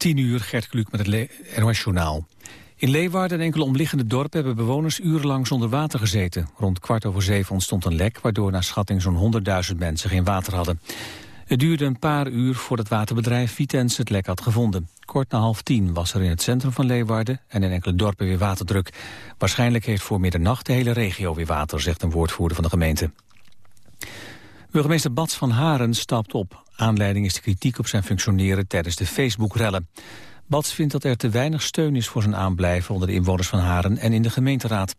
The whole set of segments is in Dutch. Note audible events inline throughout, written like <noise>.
10 uur, Gert Kluk met het NOS Journaal. In Leeuwarden en enkele omliggende dorpen hebben bewoners urenlang zonder water gezeten. Rond kwart over zeven ontstond een lek, waardoor naar schatting zo'n 100.000 mensen geen water hadden. Het duurde een paar uur voordat waterbedrijf Vitens het lek had gevonden. Kort na half tien was er in het centrum van Leeuwarden en in enkele dorpen weer waterdruk. Waarschijnlijk heeft voor middernacht de hele regio weer water, zegt een woordvoerder van de gemeente. Burgemeester Bats van Haren stapt op. Aanleiding is de kritiek op zijn functioneren tijdens de Facebook-rellen. Bats vindt dat er te weinig steun is voor zijn aanblijven onder de inwoners van Haren en in de gemeenteraad.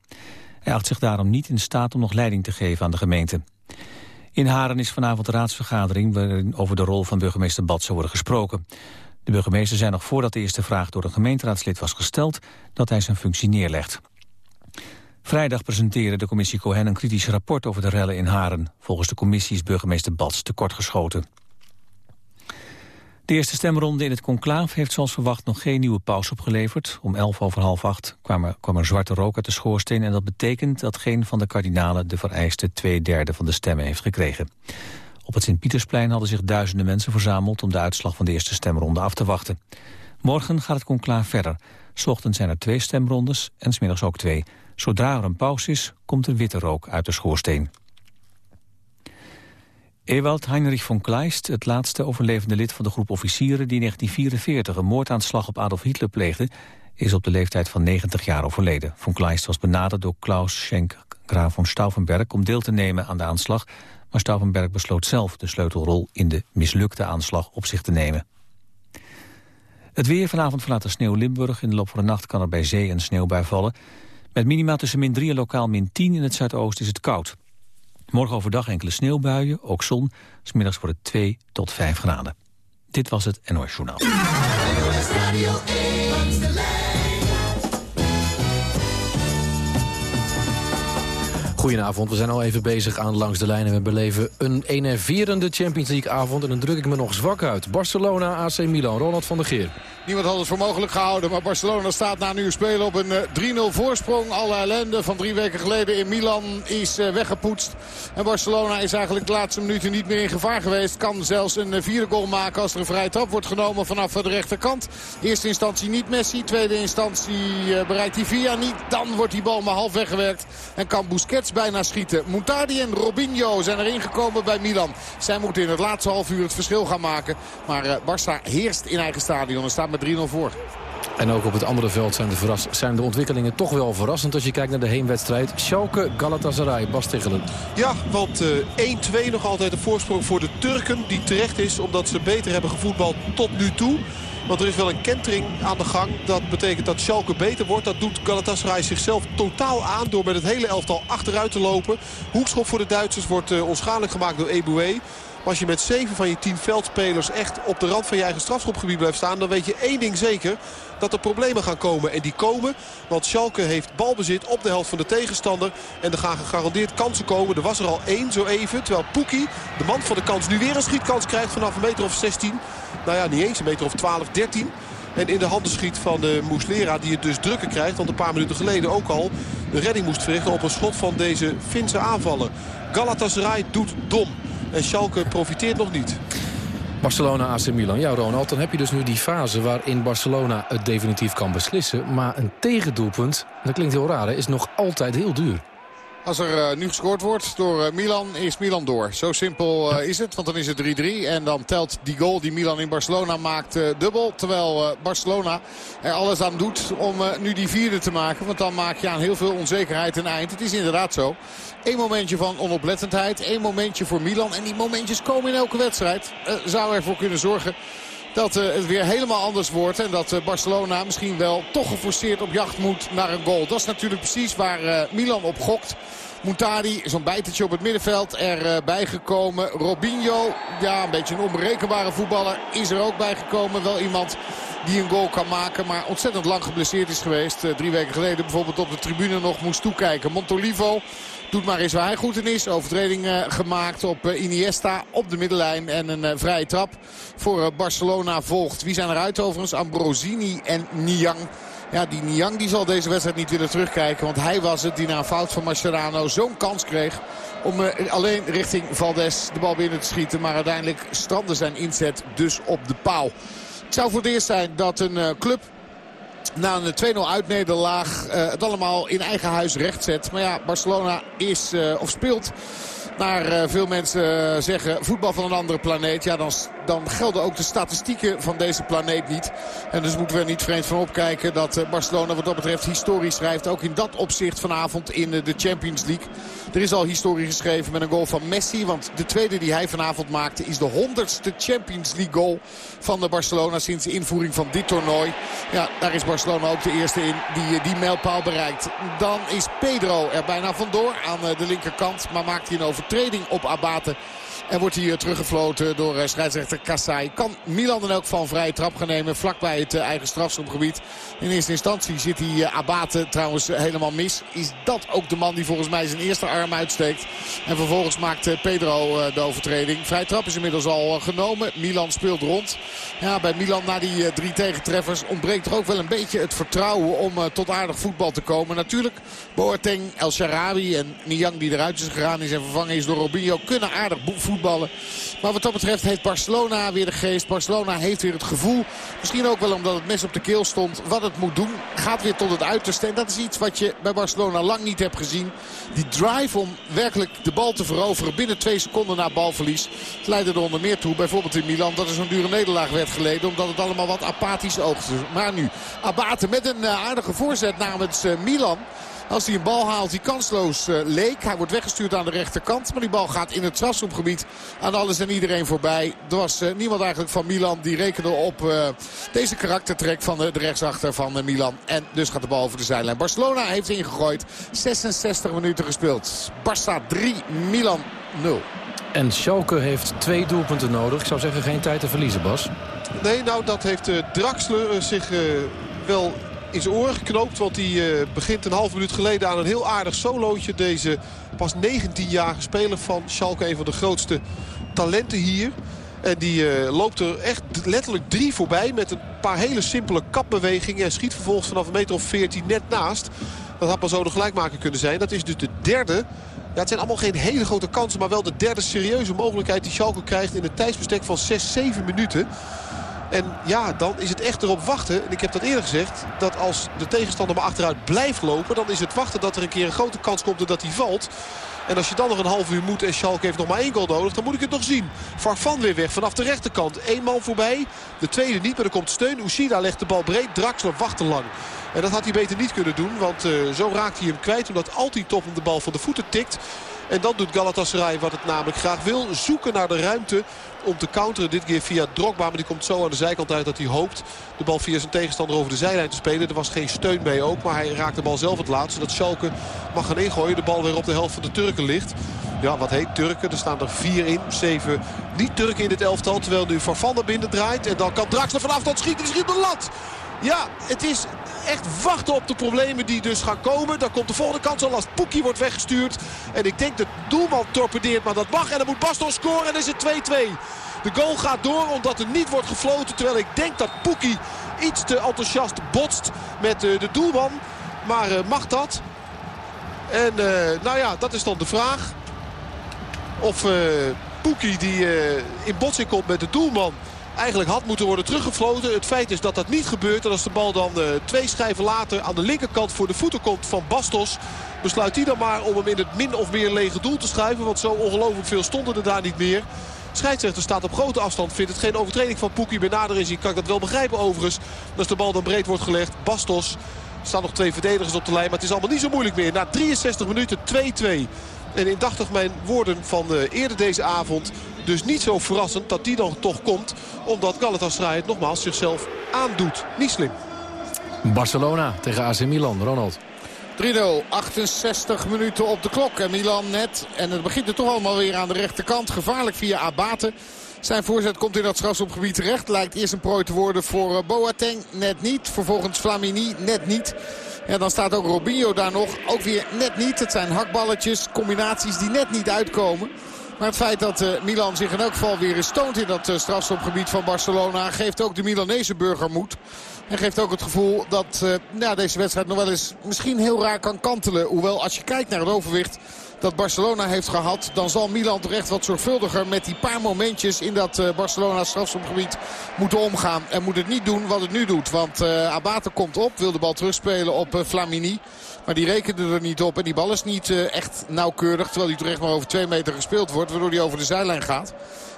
Hij acht zich daarom niet in staat om nog leiding te geven aan de gemeente. In Haren is vanavond de raadsvergadering waarin over de rol van burgemeester Bats zou worden gesproken. De burgemeester zei nog voordat de eerste vraag door een gemeenteraadslid was gesteld dat hij zijn functie neerlegt. Vrijdag presenteerde de commissie Cohen een kritisch rapport over de rellen in Haren. Volgens de commissie is burgemeester Bats tekortgeschoten. De eerste stemronde in het conclaaf heeft zoals verwacht nog geen nieuwe paus opgeleverd. Om elf over half acht kwam er, zwarte rook uit de schoorsteen... en dat betekent dat geen van de kardinalen de vereiste twee derde van de stemmen heeft gekregen. Op het Sint-Pietersplein hadden zich duizenden mensen verzameld... om de uitslag van de eerste stemronde af te wachten. Morgen gaat het conclaaf verder. S zijn er twee stemrondes en smiddags ook twee. Zodra er een pauze is, komt er witte rook uit de schoorsteen. Ewald Heinrich von Kleist, het laatste overlevende lid van de groep officieren... die in 1944 een moordaanslag op Adolf Hitler pleegde... is op de leeftijd van 90 jaar overleden. Von Kleist was benaderd door Klaus Schenk, graaf von Stauffenberg... om deel te nemen aan de aanslag... maar Stauffenberg besloot zelf de sleutelrol in de mislukte aanslag op zich te nemen. Het weer vanavond verlaat de sneeuw Limburg. In de loop van de nacht kan er bij zee een sneeuwbui vallen. Met minima tussen min 3 en lokaal min 10 in het zuidoosten is het koud. Morgen overdag enkele sneeuwbuien, ook zon. Smiddags wordt het 2 tot 5 graden. Dit was het NOS Journaal. Goedenavond, we zijn al even bezig aan Langs de Lijn... en we beleven een enerverende Champions League-avond... en dan druk ik me nog zwak uit. Barcelona, AC Milan, Ronald van der Geer. Niemand had het voor mogelijk gehouden. Maar Barcelona staat na nu spelen op een 3-0 eh, voorsprong. Alle ellende van drie weken geleden in Milan is eh, weggepoetst. En Barcelona is eigenlijk de laatste minuten niet meer in gevaar geweest. Kan zelfs een eh, vierde goal maken als er een vrije trap wordt genomen vanaf de rechterkant. Eerste instantie niet Messi. Tweede instantie bereikt hij via niet. Dan wordt die bal maar half weggewerkt. En kan Busquets bijna schieten. Montardi en Robinho zijn erin gekomen bij Milan. Zij moeten in het laatste half uur het verschil gaan maken. Maar Barça heerst in eigen stadion en staat met 3-0 voor. En ook op het andere veld zijn de, zijn de ontwikkelingen toch wel verrassend... als je kijkt naar de heenwedstrijd. Schalke, Galatasaray, Bas Tichelen. Ja, want uh, eh, 1-2 nog altijd een voorsprong voor de Turken... die terecht is omdat ze beter hebben gevoetbald tot nu toe. Want er is wel een kentering aan de gang. Dat betekent dat Schalke beter wordt. Dat doet Galatasaray zichzelf totaal aan door met het hele elftal achteruit te lopen. Hoekschop voor de Duitsers wordt uh, onschadelijk gemaakt door Eboué. Maar als je met zeven van je tien veldspelers echt op de rand van je eigen strafschopgebied blijft staan... dan weet je één ding zeker, dat er problemen gaan komen. En die komen, want Schalke heeft balbezit op de helft van de tegenstander. En er gaan gegarandeerd kansen komen. Er was er al één zo even, terwijl Poekie, de man van de kans, nu weer een schietkans krijgt vanaf een meter of 16. Nou ja, niet eens, een meter of 12, 13. En in de handen schiet van de Moeslera die het dus drukker krijgt. Want een paar minuten geleden ook al de redding moest verrichten op een schot van deze Finse aanvaller. Galatasaray doet dom. En Schalke profiteert nog niet. Barcelona, AC Milan. Ja, Ronald, dan heb je dus nu die fase waarin Barcelona het definitief kan beslissen. Maar een tegendoelpunt, dat klinkt heel raar, is nog altijd heel duur. Als er uh, nu gescoord wordt door uh, Milan, is Milan door. Zo simpel uh, is het, want dan is het 3-3. En dan telt die goal die Milan in Barcelona maakt dubbel. Terwijl Barcelona er alles aan doet om nu die vierde te maken. Want dan maak je aan heel veel onzekerheid een eind. Het is inderdaad zo. Eén momentje van onoplettendheid. één momentje voor Milan. En die momentjes komen in elke wedstrijd. zou ervoor kunnen zorgen dat uh, het weer helemaal anders wordt. En dat uh, Barcelona misschien wel toch geforceerd op jacht moet naar een goal. Dat is natuurlijk precies waar uh, Milan op gokt. Moutari, zo'n bijtertje op het middenveld, erbij gekomen. Robinho, ja, een beetje een onberekenbare voetballer, is er ook bij gekomen. Wel iemand die een goal kan maken, maar ontzettend lang geblesseerd is geweest. drie weken geleden bijvoorbeeld op de tribune nog moest toekijken. Montolivo Doet maar eens waar hij goed in is. Overtreding uh, gemaakt op uh, Iniesta op de middenlijn. En een uh, vrije trap voor Barcelona volgt. Wie zijn eruit overigens? Ambrosini en Niang. Ja, die Niang die zal deze wedstrijd niet willen terugkijken. Want hij was het die na een fout van Mascherano zo'n kans kreeg... om alleen richting Valdes de bal binnen te schieten. Maar uiteindelijk strandde zijn inzet dus op de paal. Het zou voor het eerst zijn dat een club na een 2-0 uitnederlaag uh, het allemaal in eigen huis recht zet. Maar ja, Barcelona is uh, of speelt naar uh, veel mensen zeggen voetbal van een andere planeet. Ja, dan, dan gelden ook de statistieken van deze planeet niet. En dus moeten we er niet vreemd van opkijken dat Barcelona wat dat betreft historisch schrijft. Ook in dat opzicht vanavond in de Champions League. Er is al historie geschreven met een goal van Messi. Want de tweede die hij vanavond maakte is de honderdste Champions League goal van de Barcelona sinds de invoering van dit toernooi. Ja, daar is Barcelona ook de eerste in die die mijlpaal bereikt. Dan is Pedro er bijna vandoor aan de linkerkant. Maar maakt hij een overtreding op Abate. En wordt hij teruggefloten door eh, scheidsrechter Kassai. Kan Milan dan ook van vrije trap gaan nemen vlakbij het eh, eigen strafschopgebied. In eerste instantie zit hij eh, Abate trouwens helemaal mis. Is dat ook de man die volgens mij zijn eerste arm uitsteekt. En vervolgens maakt Pedro de overtreding. Vrije trap is inmiddels al genomen. Milan speelt rond. Ja, bij Milan na die drie tegentreffers ontbreekt er ook wel een beetje het vertrouwen om tot aardig voetbal te komen. Natuurlijk Boateng, El Sharawi en Niang die eruit is gegaan is en vervangen is door Robinho kunnen aardig voetballen maar wat dat betreft heeft Barcelona weer de geest. Barcelona heeft weer het gevoel. Misschien ook wel omdat het mes op de keel stond. Wat het moet doen. Gaat weer tot het uiterste. En dat is iets wat je bij Barcelona lang niet hebt gezien. Die drive om werkelijk de bal te veroveren binnen twee seconden na balverlies. Het leidde er onder meer toe. Bijvoorbeeld in Milan dat er zo'n dure nederlaag werd geleden. Omdat het allemaal wat apathisch oogde. Maar nu Abate met een eh, aardige voorzet namens eh, Milan. Als hij een bal haalt die kansloos uh, leek. Hij wordt weggestuurd aan de rechterkant. Maar die bal gaat in het strafschopgebied aan alles en iedereen voorbij. Er was uh, niemand eigenlijk van Milan die rekende op uh, deze karaktertrek van de, de rechtsachter van Milan. En dus gaat de bal over de zijlijn. Barcelona heeft ingegooid. 66 minuten gespeeld. Barça 3, Milan 0. En Schalke heeft twee doelpunten nodig. Ik zou zeggen geen tijd te verliezen, Bas. Nee, nou dat heeft Draxler zich wel in zijn oren geknoopt. Want hij uh, begint een half minuut geleden aan een heel aardig solootje. Deze pas 19-jarige speler van Schalke. Een van de grootste talenten hier. En die uh, loopt er echt letterlijk drie voorbij met een paar hele simpele kapbewegingen. En schiet vervolgens vanaf een meter of 14 net naast. Dat had maar zo de gelijkmaker kunnen zijn. Dat is dus de derde. Ja, het zijn allemaal geen hele grote kansen. Maar wel de derde serieuze mogelijkheid die Schalke krijgt in een tijdsbestek van 6, 7 minuten. En ja, dan is het echt erop wachten. En ik heb dat eerder gezegd. Dat als de tegenstander maar achteruit blijft lopen. Dan is het wachten dat er een keer een grote kans komt en dat hij valt. En als je dan nog een half uur moet en Schalke heeft nog maar één goal nodig... dan moet ik het nog zien. Farfan weer weg vanaf de rechterkant. Eén man voorbij. De tweede niet, maar er komt steun. Ushida legt de bal breed. Draxler wacht te lang. En dat had hij beter niet kunnen doen. Want uh, zo raakt hij hem kwijt. Omdat altijd top om de bal van de voeten tikt. En dan doet Galatasaray wat het namelijk graag wil. Zoeken naar de ruimte om te counteren. Dit keer via Drogba. Maar die komt zo aan de zijkant uit dat hij hoopt de bal via zijn tegenstander over de zijlijn te spelen. Er was geen steun bij ook. Maar hij raakt de bal zelf het laatst. Zodat Schalke mag gaan ingooien. De bal weer op de helft van de Turken ligt. Ja, wat heet Turken? Er staan er vier in. Zeven niet-Turken in dit elftal. Terwijl nu Farfan er binnen draait. En dan kan Draxler vanaf dat schieten. Die schiet de lat. Ja, het is echt wachten op de problemen die dus gaan komen. Dan komt de volgende kans al als Poekie wordt weggestuurd. En ik denk dat doelman torpedeert, maar dat mag. En dan moet Bastos scoren en is het 2-2. De goal gaat door omdat er niet wordt gefloten. Terwijl ik denk dat Poekie iets te enthousiast botst met de doelman. Maar mag dat? En nou ja, dat is dan de vraag. Of Poekie die in botsing komt met de doelman eigenlijk had moeten worden teruggefloten. Het feit is dat dat niet gebeurt. En als de bal dan uh, twee schijven later aan de linkerkant voor de voeten komt van Bastos... besluit hij dan maar om hem in het min of meer lege doel te schuiven. Want zo ongelooflijk veel stonden er daar niet meer. Scheidsrechter staat op grote afstand. Vindt het geen overtreding van Poekie. Bij nader inzien kan ik dat wel begrijpen overigens. Als de bal dan breed wordt gelegd. Bastos. Er staan nog twee verdedigers op de lijn. Maar het is allemaal niet zo moeilijk meer. Na 63 minuten 2-2. En indachtig mijn woorden van uh, eerder deze avond dus niet zo verrassend dat die dan toch komt. Omdat Galatasaray het nogmaals zichzelf aandoet. Niet slim. Barcelona tegen AC Milan. Ronald. 3-0, 68 minuten op de klok. En Milan net. En het begint er toch allemaal weer aan de rechterkant. Gevaarlijk via Abate. Zijn voorzet komt in dat strafschopgebied terecht. Lijkt eerst een prooi te worden voor eh, Boateng. Net niet. Vervolgens Flamini. Net niet. Ja, dan staat ook Robinho daar nog. Ook weer net niet. Het zijn hakballetjes, combinaties die net niet uitkomen. Maar het feit dat uh, Milan zich in elk geval weer eens toont in dat uh, strafschopgebied van Barcelona... geeft ook de Milanese burger moed. En geeft ook het gevoel dat uh, ja, deze wedstrijd nog wel eens misschien heel raar kan kantelen. Hoewel als je kijkt naar het overwicht dat Barcelona heeft gehad... dan zal Milan toch echt wat zorgvuldiger met die paar momentjes... in dat Barcelona strafschopgebied moeten omgaan. En moet het niet doen wat het nu doet. Want uh, Abate komt op, wil de bal terugspelen op Flamini. Maar die rekende er niet op. En die bal is niet echt nauwkeurig. Terwijl die terecht maar over twee meter gespeeld wordt. Waardoor hij over de zijlijn gaat.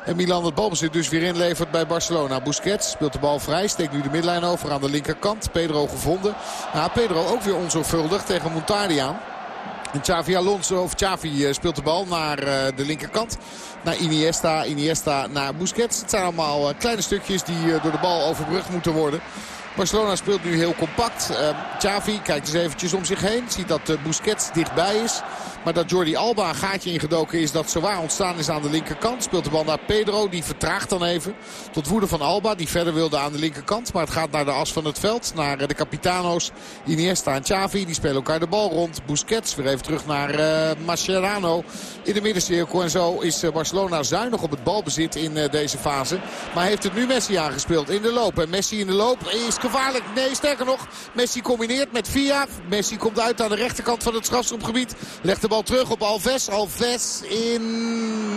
En Milan het balbezit dus weer inlevert bij Barcelona. Busquets speelt de bal vrij. Steekt nu de midlijn over aan de linkerkant. Pedro gevonden. Nou, Pedro ook weer onzorgvuldig tegen Montardi aan. En Xavi Alonso, of Xavi speelt de bal naar de linkerkant. Naar Iniesta, Iniesta naar Busquets. Het zijn allemaal kleine stukjes die door de bal overbrugd moeten worden. Barcelona speelt nu heel compact. Uh, Xavi kijkt eens eventjes om zich heen. Ziet dat uh, Busquets dichtbij is. Maar dat Jordi Alba een gaatje ingedoken is dat zowaar ontstaan is aan de linkerkant. Speelt de bal naar Pedro. Die vertraagt dan even. Tot woede van Alba. Die verder wilde aan de linkerkant. Maar het gaat naar de as van het veld. Naar uh, de Capitano's. Iniesta en Xavi. Die spelen elkaar de bal rond. Busquets weer even terug naar Mascherano. In de middencirkel. En zo is Barcelona zuinig op het balbezit in deze fase. Maar heeft het nu Messi aangespeeld in de loop. En Messi in de loop is gevaarlijk. Nee, sterker nog. Messi combineert met Via. Messi komt uit aan de rechterkant van het strafschopgebied. Legt de bal terug op Alves. Alves in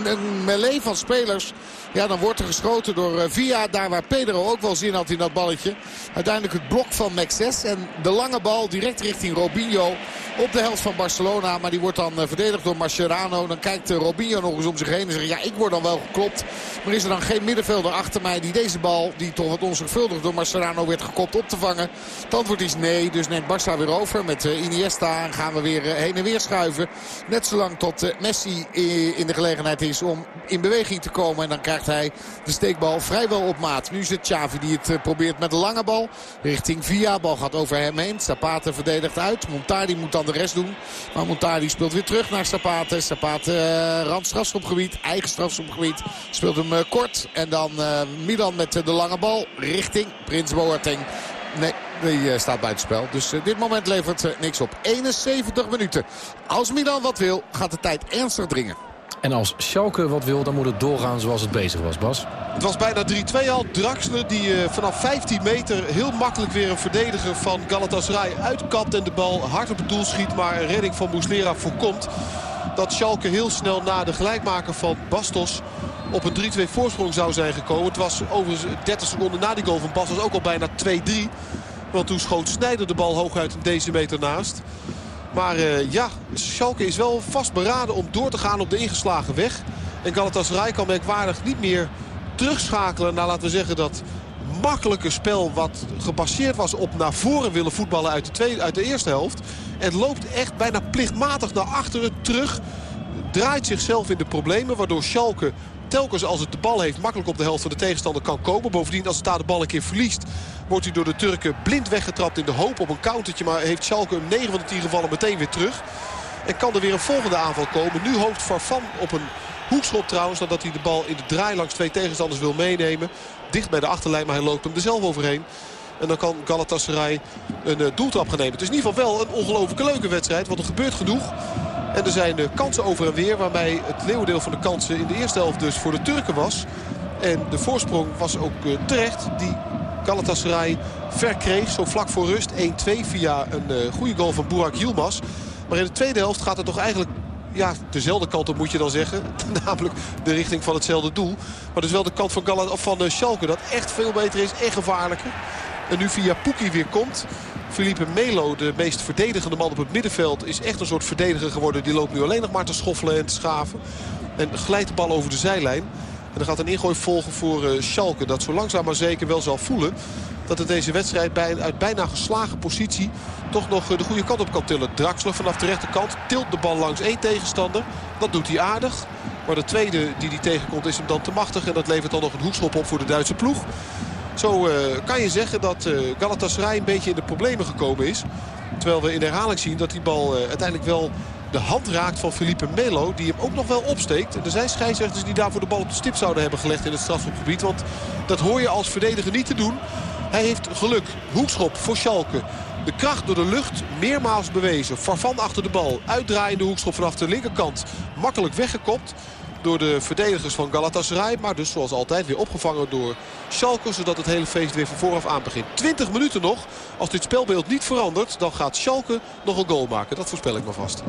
een melee van spelers. Ja, dan wordt er geschoten door Via. Daar waar Pedro ook wel zin had in dat balletje. Uiteindelijk het blok van Maxes. En de lange bal direct richting Robinho op de helft van Barcelona. Maar die wordt dan verdedigd door Mascherano. Dan kijkt Robinho nog eens om zich heen en zegt ja, ik word dan wel geklopt. Maar is er dan geen middenvelder achter mij die deze bal, die toch wat onzorgvuldig door Mascherano werd gekopt, op te vangen? Het antwoord is nee, dus neemt Barça weer over met Iniesta. En gaan we weer heen en weer schuiven. Net zolang tot Messi in de gelegenheid is om in beweging te komen. En dan krijgt hij de steekbal vrijwel op maat. Nu is het Xavi die het probeert met de lange bal. Richting Via. Bal gaat over hem heen. Zapata verdedigt uit. Montardi moet dan de rest doen. Maar Montardi speelt weer terug naar Zapata. Zapata uh, rand strafschopgebied. Eigen strafschopgebied. Speelt hem kort. En dan Milan met de lange bal richting Prins Boateng. Nee, die staat buitenspel. Dus dit moment levert niks op. 71 minuten. Als Milan wat wil, gaat de tijd ernstig dringen. En als Schalke wat wil, dan moet het doorgaan zoals het bezig was, Bas. Het was bijna 3-2 al. Draxler die uh, vanaf 15 meter heel makkelijk weer een verdediger van Galatasaray uitkapt. En de bal hard op het doel schiet. Maar een redding van Muslera voorkomt dat Schalke heel snel na de gelijkmaker van Bastos op een 3-2 voorsprong zou zijn gekomen. Het was overigens 30 seconden na die goal van Bastos ook al bijna 2-3. Want toen schoot Snijder de bal hooguit een decimeter naast. Maar uh, ja, Schalke is wel vastberaden om door te gaan op de ingeslagen weg. En Galatasaray kan merkwaardig niet meer terugschakelen naar, laten we zeggen, dat makkelijke spel wat gebaseerd was op naar voren willen voetballen uit de, tweede, uit de eerste helft. En loopt echt bijna plichtmatig naar achteren terug. Draait zichzelf in de problemen, waardoor Schalke telkens als het de bal heeft makkelijk op de helft van de tegenstander kan komen. Bovendien als het daar de bal een keer verliest wordt hij door de Turken blind weggetrapt in de hoop op een countertje. Maar heeft Schalke hem 9 van de 10 gevallen meteen weer terug. En kan er weer een volgende aanval komen. Nu hoopt Farfan op een hoekschop trouwens. Nadat hij de bal in de draai langs twee tegenstanders wil meenemen. Dicht bij de achterlijn, maar hij loopt hem er zelf overheen. En dan kan Galatasaray een uh, doeltrap gaan nemen. Het is in ieder geval wel een ongelooflijke leuke wedstrijd. Want er gebeurt genoeg. En er zijn uh, kansen over en weer. Waarbij het leeuwendeel van de kansen in de eerste helft dus voor de Turken was. En de voorsprong was ook uh, terecht. Die Galatasaray verkreeg. Zo vlak voor rust 1-2 via een uh, goede goal van Burak Yilmaz. Maar in de tweede helft gaat het toch eigenlijk ja, dezelfde kant op moet je dan zeggen. <laughs> Namelijk de richting van hetzelfde doel. Maar dus wel de kant van, Galat of van Schalke dat echt veel beter is en gevaarlijker. En nu via Poekie weer komt. Felipe Melo, de meest verdedigende man op het middenveld, is echt een soort verdediger geworden. Die loopt nu alleen nog maar te schoffelen en te schaven. En glijdt de bal over de zijlijn. En er gaat een ingooi volgen voor uh, Schalke. Dat zo langzaam maar zeker wel zal voelen dat het deze wedstrijd bij, uit bijna geslagen positie toch nog de goede kant op kan tillen. Draxler vanaf de rechterkant tilt de bal langs één tegenstander. Dat doet hij aardig. Maar de tweede die hij tegenkomt is hem dan te machtig. En dat levert dan nog een hoekschop op voor de Duitse ploeg. Zo uh, kan je zeggen dat uh, Galatasaray een beetje in de problemen gekomen is. Terwijl we in de herhaling zien dat die bal uh, uiteindelijk wel de hand raakt van Felipe Melo. Die hem ook nog wel opsteekt. En er zijn scheidsrechters die daarvoor de bal op de stip zouden hebben gelegd in het strafschopgebied. Want dat hoor je als verdediger niet te doen. Hij heeft geluk. Hoekschop voor Schalke. De kracht door de lucht meermaals bewezen. Farfan achter de bal. Uitdraaiende hoekschop vanaf de linkerkant. Makkelijk weggekopt door de verdedigers van Galatasaray. Maar dus zoals altijd weer opgevangen door Schalke. Zodat het hele feest weer van vooraf aan begint. 20 minuten nog. Als dit spelbeeld niet verandert dan gaat Schalke nog een goal maken. Dat voorspel ik maar vast.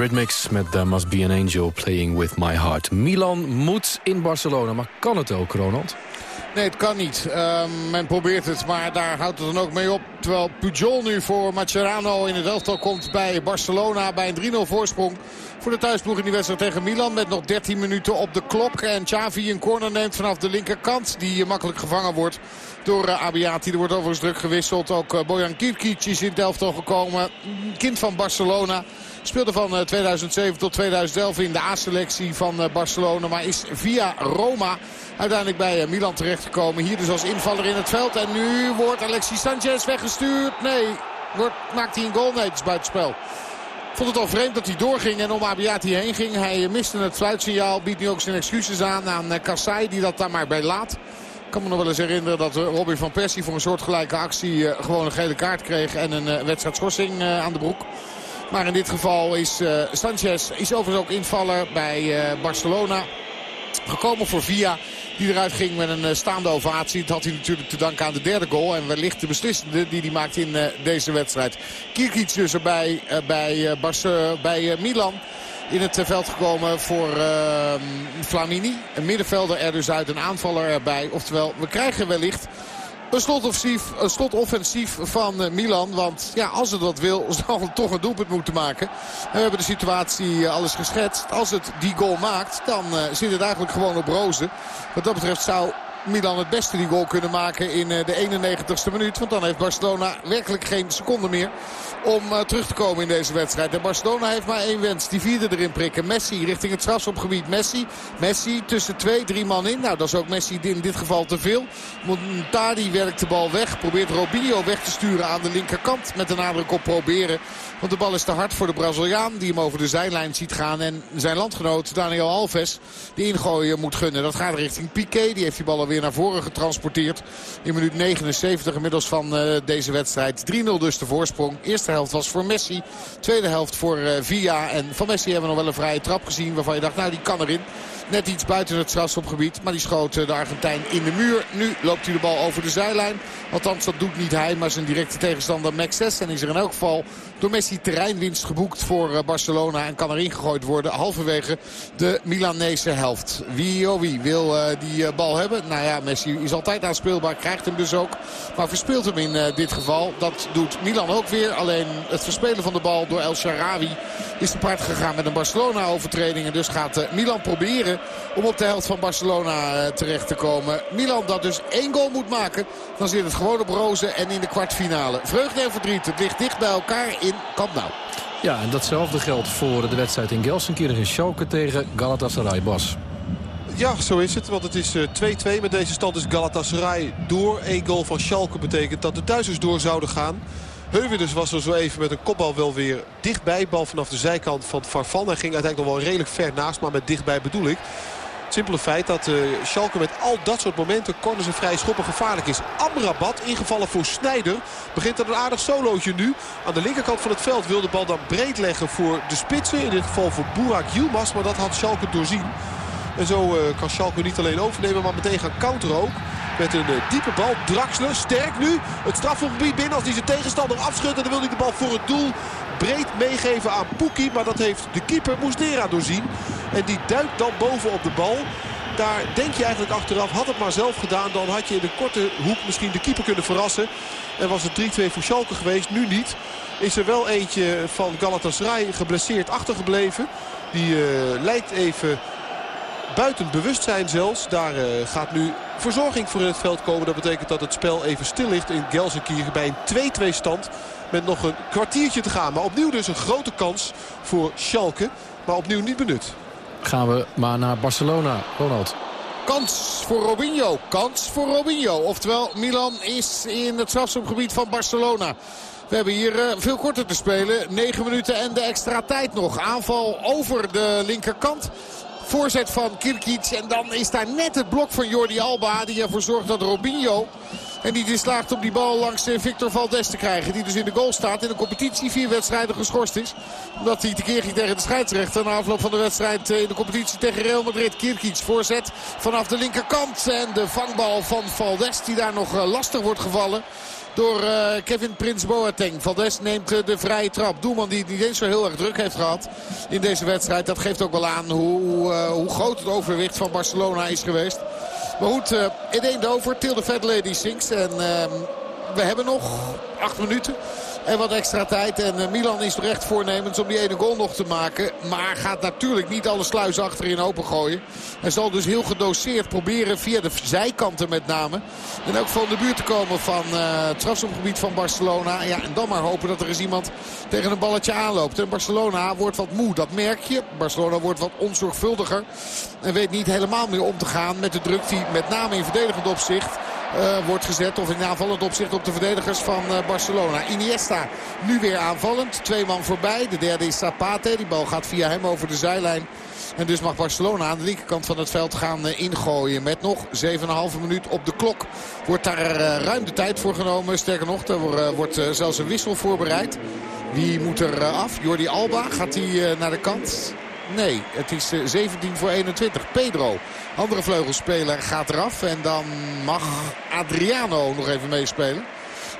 Eurythmics met There Must Be an Angel Playing With My Heart. Milan moet in Barcelona, maar kan het ook, Ronald? Nee, het kan niet. Ehm, men probeert het, maar daar houdt het dan ook mee op. Terwijl Pujol nu voor Mascherano in het elftal komt bij Barcelona bij een 3-0 voorsprong. Voor de thuisploeg in die wedstrijd tegen Milan met nog 13 minuten op de klok. En Xavi een corner neemt vanaf de linkerkant die makkelijk gevangen wordt door uh, Abiati. Er wordt overigens druk gewisseld. Ook uh, Bojan Kirkic is in het elftal gekomen. Kind van Barcelona. Speelde van 2007 eh, tot 2011 in de A-selectie van eh, Barcelona. Maar is via Roma uiteindelijk bij eh, Milan terechtgekomen. Hier dus als invaller in het veld. En nu wordt Alexis Sanchez weggestuurd. Nee, wordt, maakt hij een goal? Nee, het is buitenspel. Vond het al vreemd dat hij doorging en om Abiati heen ging. Hij miste het fluitsignaal. Biedt nu ook zijn excuses aan aan Kassai die dat daar maar bij laat. Ik kan me nog wel eens herinneren dat Robin van Persie voor een soortgelijke actie gewoon een gele kaart kreeg. En een wedstrijdschorsing aan de broek. Maar in dit geval is uh, Sanchez is overigens ook invaller bij uh, Barcelona. Gekomen voor Via. Die eruit ging met een uh, staande ovatie. Dat had hij natuurlijk te danken aan de derde goal. En wellicht de beslissende die hij maakt in deze wedstrijd. Kierkic dus erbij bij, bij Milan in het veld gekomen voor uh, Flamini. Een middenvelder er dus uit, een aanvaller erbij. Oftewel, we krijgen wellicht een slotoffensief, een van eh, Milan. Want ja, als het dat wil, <laughs> zal het toch een doelpunt moeten maken. En we hebben de situatie eh, alles geschetst. Als het die goal maakt, dan uh, zit het eigenlijk gewoon op rozen. Wat dat betreft zou Milan het beste die goal kunnen maken in de 91ste minuut. Want dan heeft Barcelona werkelijk geen seconde meer om uh, terug te komen in deze wedstrijd. En Barcelona heeft maar één wens. Die vierde erin prikken. Messi richting het strafschopgebied. Messi, Messi tussen twee, drie man in. Nou, dat is ook Messi in dit geval te veel. Montari werkt de bal weg. Probeert Robinho weg te sturen aan de linkerkant. Met de nadruk op proberen. Want de bal is te hard voor de Braziliaan. Die hem over de zijlijn ziet gaan. En zijn landgenoot Daniel Alves de ingooien moet gunnen. Dat gaat richting Piqué. Die heeft die bal alweer naar voren getransporteerd. In minuut 79 inmiddels van uh, deze wedstrijd. 3-0 dus de voorsprong. Eerste helft was voor Messi. Tweede helft voor uh, Villa. En van Messi hebben we nog wel een vrije trap gezien. Waarvan je dacht, nou die kan erin. Net iets buiten het strafschopgebied. Maar die schoot de Argentijn in de muur. Nu loopt hij de bal over de zijlijn. Althans, dat doet niet hij. Maar zijn directe tegenstander Max 6. En is er in elk geval door Messi terreinwinst geboekt voor eh, Barcelona. En kan erin gegooid worden halverwege de Milanese helft. Wie oh wil uh, die bal hebben? Nou ja, Messi is altijd aanspeelbaar. Krijgt hem dus ook. Maar verspeelt hem in dit geval. Dat doet Milan ook weer. Alleen het verspelen van de bal door El Sharawi is te paard gegaan met een Barcelona-overtreding. En dus gaat Milan proberen om op de helft van Barcelona uh, terecht te komen. Milan dat dus één goal moet maken. Dan zit het gewoon op rozen en in de kwartfinale. Vreugde en verdriet. Het ligt dicht bij elkaar in Camp Nou. Ja, en datzelfde geldt voor de wedstrijd in Gelsenkirchen in Schalke tegen Galatasaray Bas. Ja, zo is het. Want het is 2-2 uh, met deze stand is Galatasaray door. Eén goal van Schalke betekent dat de Duitsers door zouden gaan. Heuweders was er zo even met een kopbal wel weer dichtbij. Bal vanaf de zijkant van Farfan. Hij ging uiteindelijk nog wel redelijk ver naast. Maar met dichtbij bedoel ik. Het simpele feit dat uh, Schalke met al dat soort momenten... corners en vrij schoppen gevaarlijk is. Amrabat, ingevallen voor Snijder, begint er een aardig solootje nu. Aan de linkerkant van het veld wil de bal dan breed leggen voor de spitsen. In dit geval voor Burak Yilmaz, maar dat had Schalke doorzien. En zo uh, kan Schalke niet alleen overnemen, maar meteen gaan counteren ook. Met een uh, diepe bal. Draxler sterk nu. Het strafgebied binnen als hij zijn tegenstander afschudt. En dan wil hij de bal voor het doel breed meegeven aan Poekie. Maar dat heeft de keeper Moesnera doorzien. En die duikt dan boven op de bal. Daar denk je eigenlijk achteraf, had het maar zelf gedaan. Dan had je in de korte hoek misschien de keeper kunnen verrassen. En was het 3-2 voor Schalke geweest. Nu niet. Is er wel eentje van Galatasaray geblesseerd achtergebleven. Die uh, even buiten bewustzijn zelfs. Daar uh, gaat nu verzorging voor in het veld komen. Dat betekent dat het spel even stil ligt in Gelsenkirchen bij een 2-2 stand. Met nog een kwartiertje te gaan. Maar opnieuw dus een grote kans voor Schalke. Maar opnieuw niet benut. Gaan we maar naar Barcelona, Ronald. Kans voor Robinho. Kans voor Robinho. Oftewel, Milan is in het strafschopgebied van Barcelona. We hebben hier uh, veel korter te spelen. 9 minuten en de extra tijd nog. Aanval over de linkerkant. Voorzet van Kirkic. En dan is daar net het blok van Jordi Alba. Die ervoor zorgt dat Robinho... En die dus slaagt om die bal langs eh, Victor Valdes te krijgen. Die dus in de goal staat. In de competitie vier wedstrijden geschorst is. Omdat hij tekeer ging tegen de scheidsrechter. Na afloop van de wedstrijd eh, in de competitie tegen Real Madrid. Kirkic voorzet vanaf de linkerkant. En de vangbal van Valdes die daar nog eh, lastig wordt gevallen door uh, Kevin Prins Boateng. Valdes neemt uh, de vrije trap. Doelman die het niet eens zo heel erg druk heeft gehad in deze wedstrijd. Dat geeft ook wel aan hoe, hoe groot het overwicht van Barcelona is geweest. Maar goed, in over. Tilde Fat Lady Sinks. En ehm, we hebben nog acht minuten. En wat extra tijd. En uh, Milan is er echt voornemens om die ene goal nog te maken. Maar gaat natuurlijk niet alle sluizen achterin opengooien. Hij zal dus heel gedoseerd proberen via de zijkanten met name. En ook van de buurt te komen van uh, het strafschopgebied van Barcelona. Ja, en dan maar hopen dat er eens iemand tegen een balletje aanloopt. En Barcelona wordt wat moe, dat merk je. Barcelona wordt wat onzorgvuldiger. En weet niet helemaal meer om te gaan met de druk die met name in verdedigend opzicht uh, wordt gezet. Of in aanvallend opzicht op de verdedigers van uh, Barcelona. Iniesta nu weer aanvallend. Twee man voorbij. De derde is Zapate. Die bal gaat via hem over de zijlijn. En dus mag Barcelona aan de linkerkant van het veld gaan uh, ingooien. Met nog 7,5 minuut op de klok. Wordt daar ruim de tijd voor genomen. Sterker nog, er wordt zelfs een wissel voorbereid. Wie moet er af? Jordi Alba. Gaat hij naar de kant? Nee, het is 17 voor 21. Pedro, andere vleugelspeler, gaat eraf. En dan mag Adriano nog even meespelen.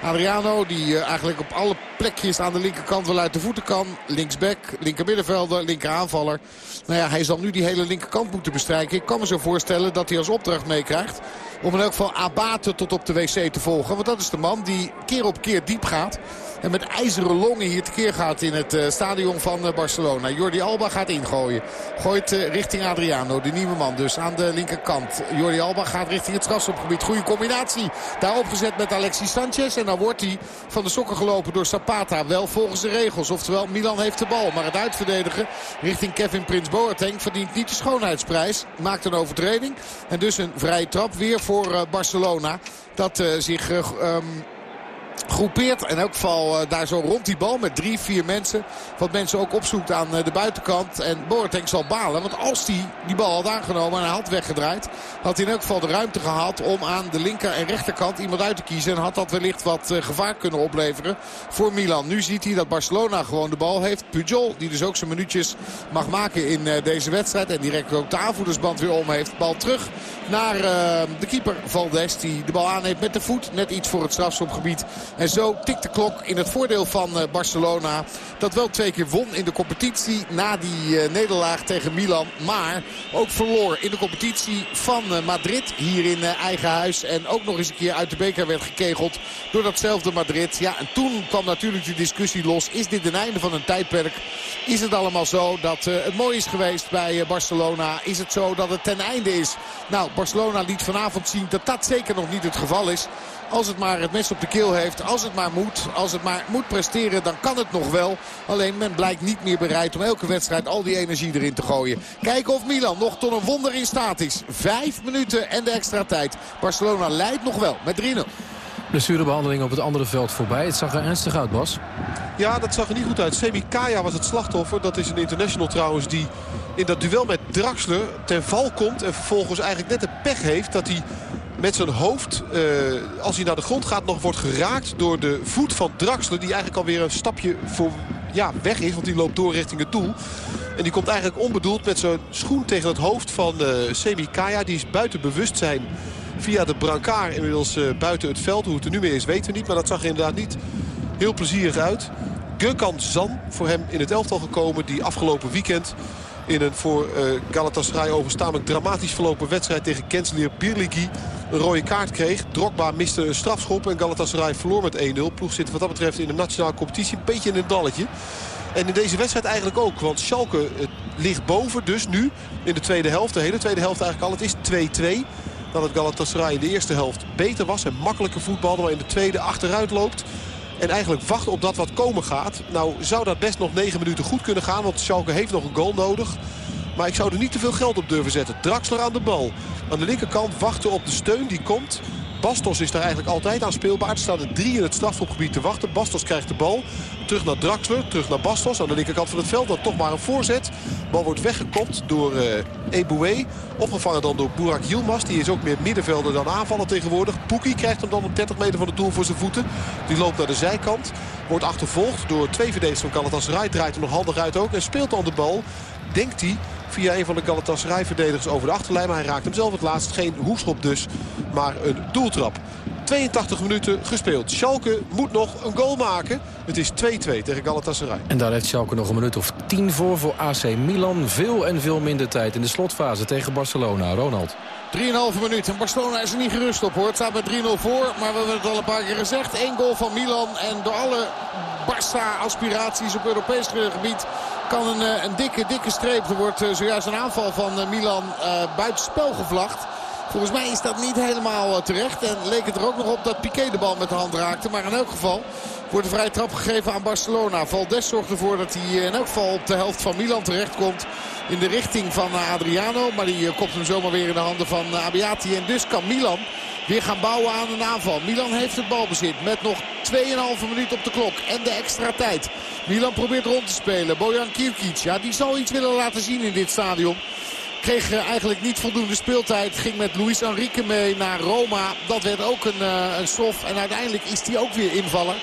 Adriano die uh, eigenlijk op alle plekjes aan de linkerkant wel uit de voeten kan. Linksback, linker middenvelder, linker aanvaller. Nou ja, hij zal nu die hele linkerkant moeten bestrijken. Ik kan me zo voorstellen dat hij als opdracht meekrijgt. Om in elk geval Abate tot op de wc te volgen. Want dat is de man die keer op keer diep gaat. En met ijzeren longen hier tekeer gaat in het uh, stadion van uh, Barcelona. Jordi Alba gaat ingooien. Gooit uh, richting Adriano, de nieuwe man dus aan de linkerkant. Jordi Alba gaat richting het strafschopgebied. Goede combinatie. Daarop gezet met Alexis Sanchez. En dan wordt hij van de sokken gelopen door Zapata. Wel volgens de regels. Oftewel Milan heeft de bal. Maar het uitverdedigen richting Kevin Prins Boateng verdient niet de schoonheidsprijs. Maakt een overtreding. En dus een vrije trap weer voor Barcelona. Dat zich... Um, groepeert. In elk geval uh, daar zo rond die bal met drie, vier mensen. Wat mensen ook opzoekt aan uh, de buitenkant. En Boateng zal balen. Want als hij die bal had aangenomen en hij had weggedraaid. Had hij in elk geval de ruimte gehad om aan de linker en rechterkant iemand uit te kiezen. En had dat wellicht wat uh, gevaar kunnen opleveren voor Milan. Nu ziet hij dat Barcelona gewoon de bal heeft. Pujol, die dus ook zijn minuutjes mag maken in deze wedstrijd. En direct ook de aanvoerdersband weer om heeft. Bal terug naar de keeper Valdes. Die de bal aan heeft met de voet. Net iets voor het strafschopgebied. En zo tikt de klok in het voordeel van uh, Barcelona. Dat wel twee keer won in de competitie na die uh, nederlaag tegen Milan. Maar ook verloor in de competitie van uh, Madrid hier in eigen huis. En ook nog eens een keer uit de beker werd gekegeld door datzelfde Madrid. Ja, en toen kwam natuurlijk de discussie los. Is dit een einde van een tijdperk? Is het allemaal zo dat het mooi is geweest bij Barcelona? Is het zo dat het ten einde is? Nou, Barcelona liet vanavond zien dat dat zeker nog niet het geval is. Als het maar het mes op de keel heeft. Als het maar moet. Als het maar moet presteren. Dan kan het nog wel. Alleen men blijkt niet meer bereid om elke wedstrijd al die energie erin te gooien. Kijken of Milan nog tot een wonder in staat is. Vijf minuten en de extra tijd. Barcelona leidt nog wel met 3-0. Blessurebehandeling op het andere veld voorbij. Het zag er ernstig uit, Bas. Ja, dat zag er niet goed uit. Semi Kaya was het slachtoffer. Dat is een international trouwens die in dat duel met Draxler ten val komt. En vervolgens eigenlijk net de pech heeft dat hij met zijn hoofd, uh, als hij naar de grond gaat, nog wordt geraakt door de voet van Draxler. Die eigenlijk alweer een stapje voor, ja, weg is, want die loopt door richting het doel. En die komt eigenlijk onbedoeld met zijn schoen tegen het hoofd van uh, Semi Kaya. Die is buiten bewustzijn via de brancard inmiddels uh, buiten het veld. Hoe het er nu mee is weten we niet, maar dat zag er inderdaad niet heel plezierig uit. Gökhan Zan voor hem in het elftal gekomen die afgelopen weekend in een voor uh, Galatasaray overstamelijk dramatisch verlopen wedstrijd tegen Kenslier Birligi een rode kaart kreeg. Drogba miste een strafschop en Galatasaray verloor met 1-0. Ploeg zit wat dat betreft in de nationale competitie een beetje in een dalletje. En in deze wedstrijd eigenlijk ook. Want Schalke ligt boven dus nu in de tweede helft. De hele tweede helft eigenlijk al. Het is 2-2. Dat het Galatasaray in de eerste helft beter was en makkelijker voetbalde. Maar in de tweede achteruit loopt. En eigenlijk wacht op dat wat komen gaat. Nou zou dat best nog 9 minuten goed kunnen gaan. Want Schalke heeft nog een goal nodig. Maar ik zou er niet te veel geld op durven zetten. Draxler aan de bal. Aan de linkerkant wachten op de steun die komt. Bastos is daar eigenlijk altijd aan speelbaar. Er staan er drie in het strafschopgebied te wachten. Bastos krijgt de bal. Terug naar Draxler, terug naar Bastos. Aan de linkerkant van het veld dan toch maar een voorzet. De bal wordt weggekopt door uh, Eboué. Opgevangen dan door Burak Yilmaz. Die is ook meer middenvelder dan aanvaller tegenwoordig. Poekie krijgt hem dan op 30 meter van het doel voor zijn voeten. Die loopt naar de zijkant. Wordt achtervolgd door twee verdedigers van Galatasaray. Draait er nog handig uit ook. En speelt dan de bal, denkt hij, via een van de Galatasaray-verdedigers over de achterlijn. Maar hij raakt hem zelf het laatst. Geen hoekschop dus, maar een doeltrap. 82 minuten gespeeld. Schalke moet nog een goal maken. Het is 2-2 tegen Galatasaray. En daar heeft Schalke nog een minuut of 10 voor voor AC Milan. Veel en veel minder tijd in de slotfase tegen Barcelona. Ronald. 3,5 minuut. En Barcelona is er niet gerust op hoor. Het staat met 3-0 voor. Maar we hebben het al een paar keer gezegd. Eén goal van Milan. En door alle Barça-aspiraties op Europees gebied kan een, eh, een dikke, dikke streep. Er wordt eh, zojuist een aanval van eh, Milan uh, buitenspel gevlacht. Volgens mij is dat niet helemaal terecht. En leek het er ook nog op dat Piqué de bal met de hand raakte. Maar in elk geval wordt een vrije trap gegeven aan Barcelona. Valdes zorgt ervoor dat hij in elk geval op de helft van Milan terechtkomt. In de richting van Adriano. Maar die kopt hem zomaar weer in de handen van Abiati. En dus kan Milan weer gaan bouwen aan een aanval. Milan heeft het balbezit met nog 2,5 minuut op de klok en de extra tijd. Milan probeert rond te spelen. Bojan Kirkic, ja, die zal iets willen laten zien in dit stadion. Kreeg eh, eigenlijk niet voldoende speeltijd. Ging met Luis Enrique mee naar Roma. Dat werd ook een, uh, een sof. En uiteindelijk is hij ook weer invallen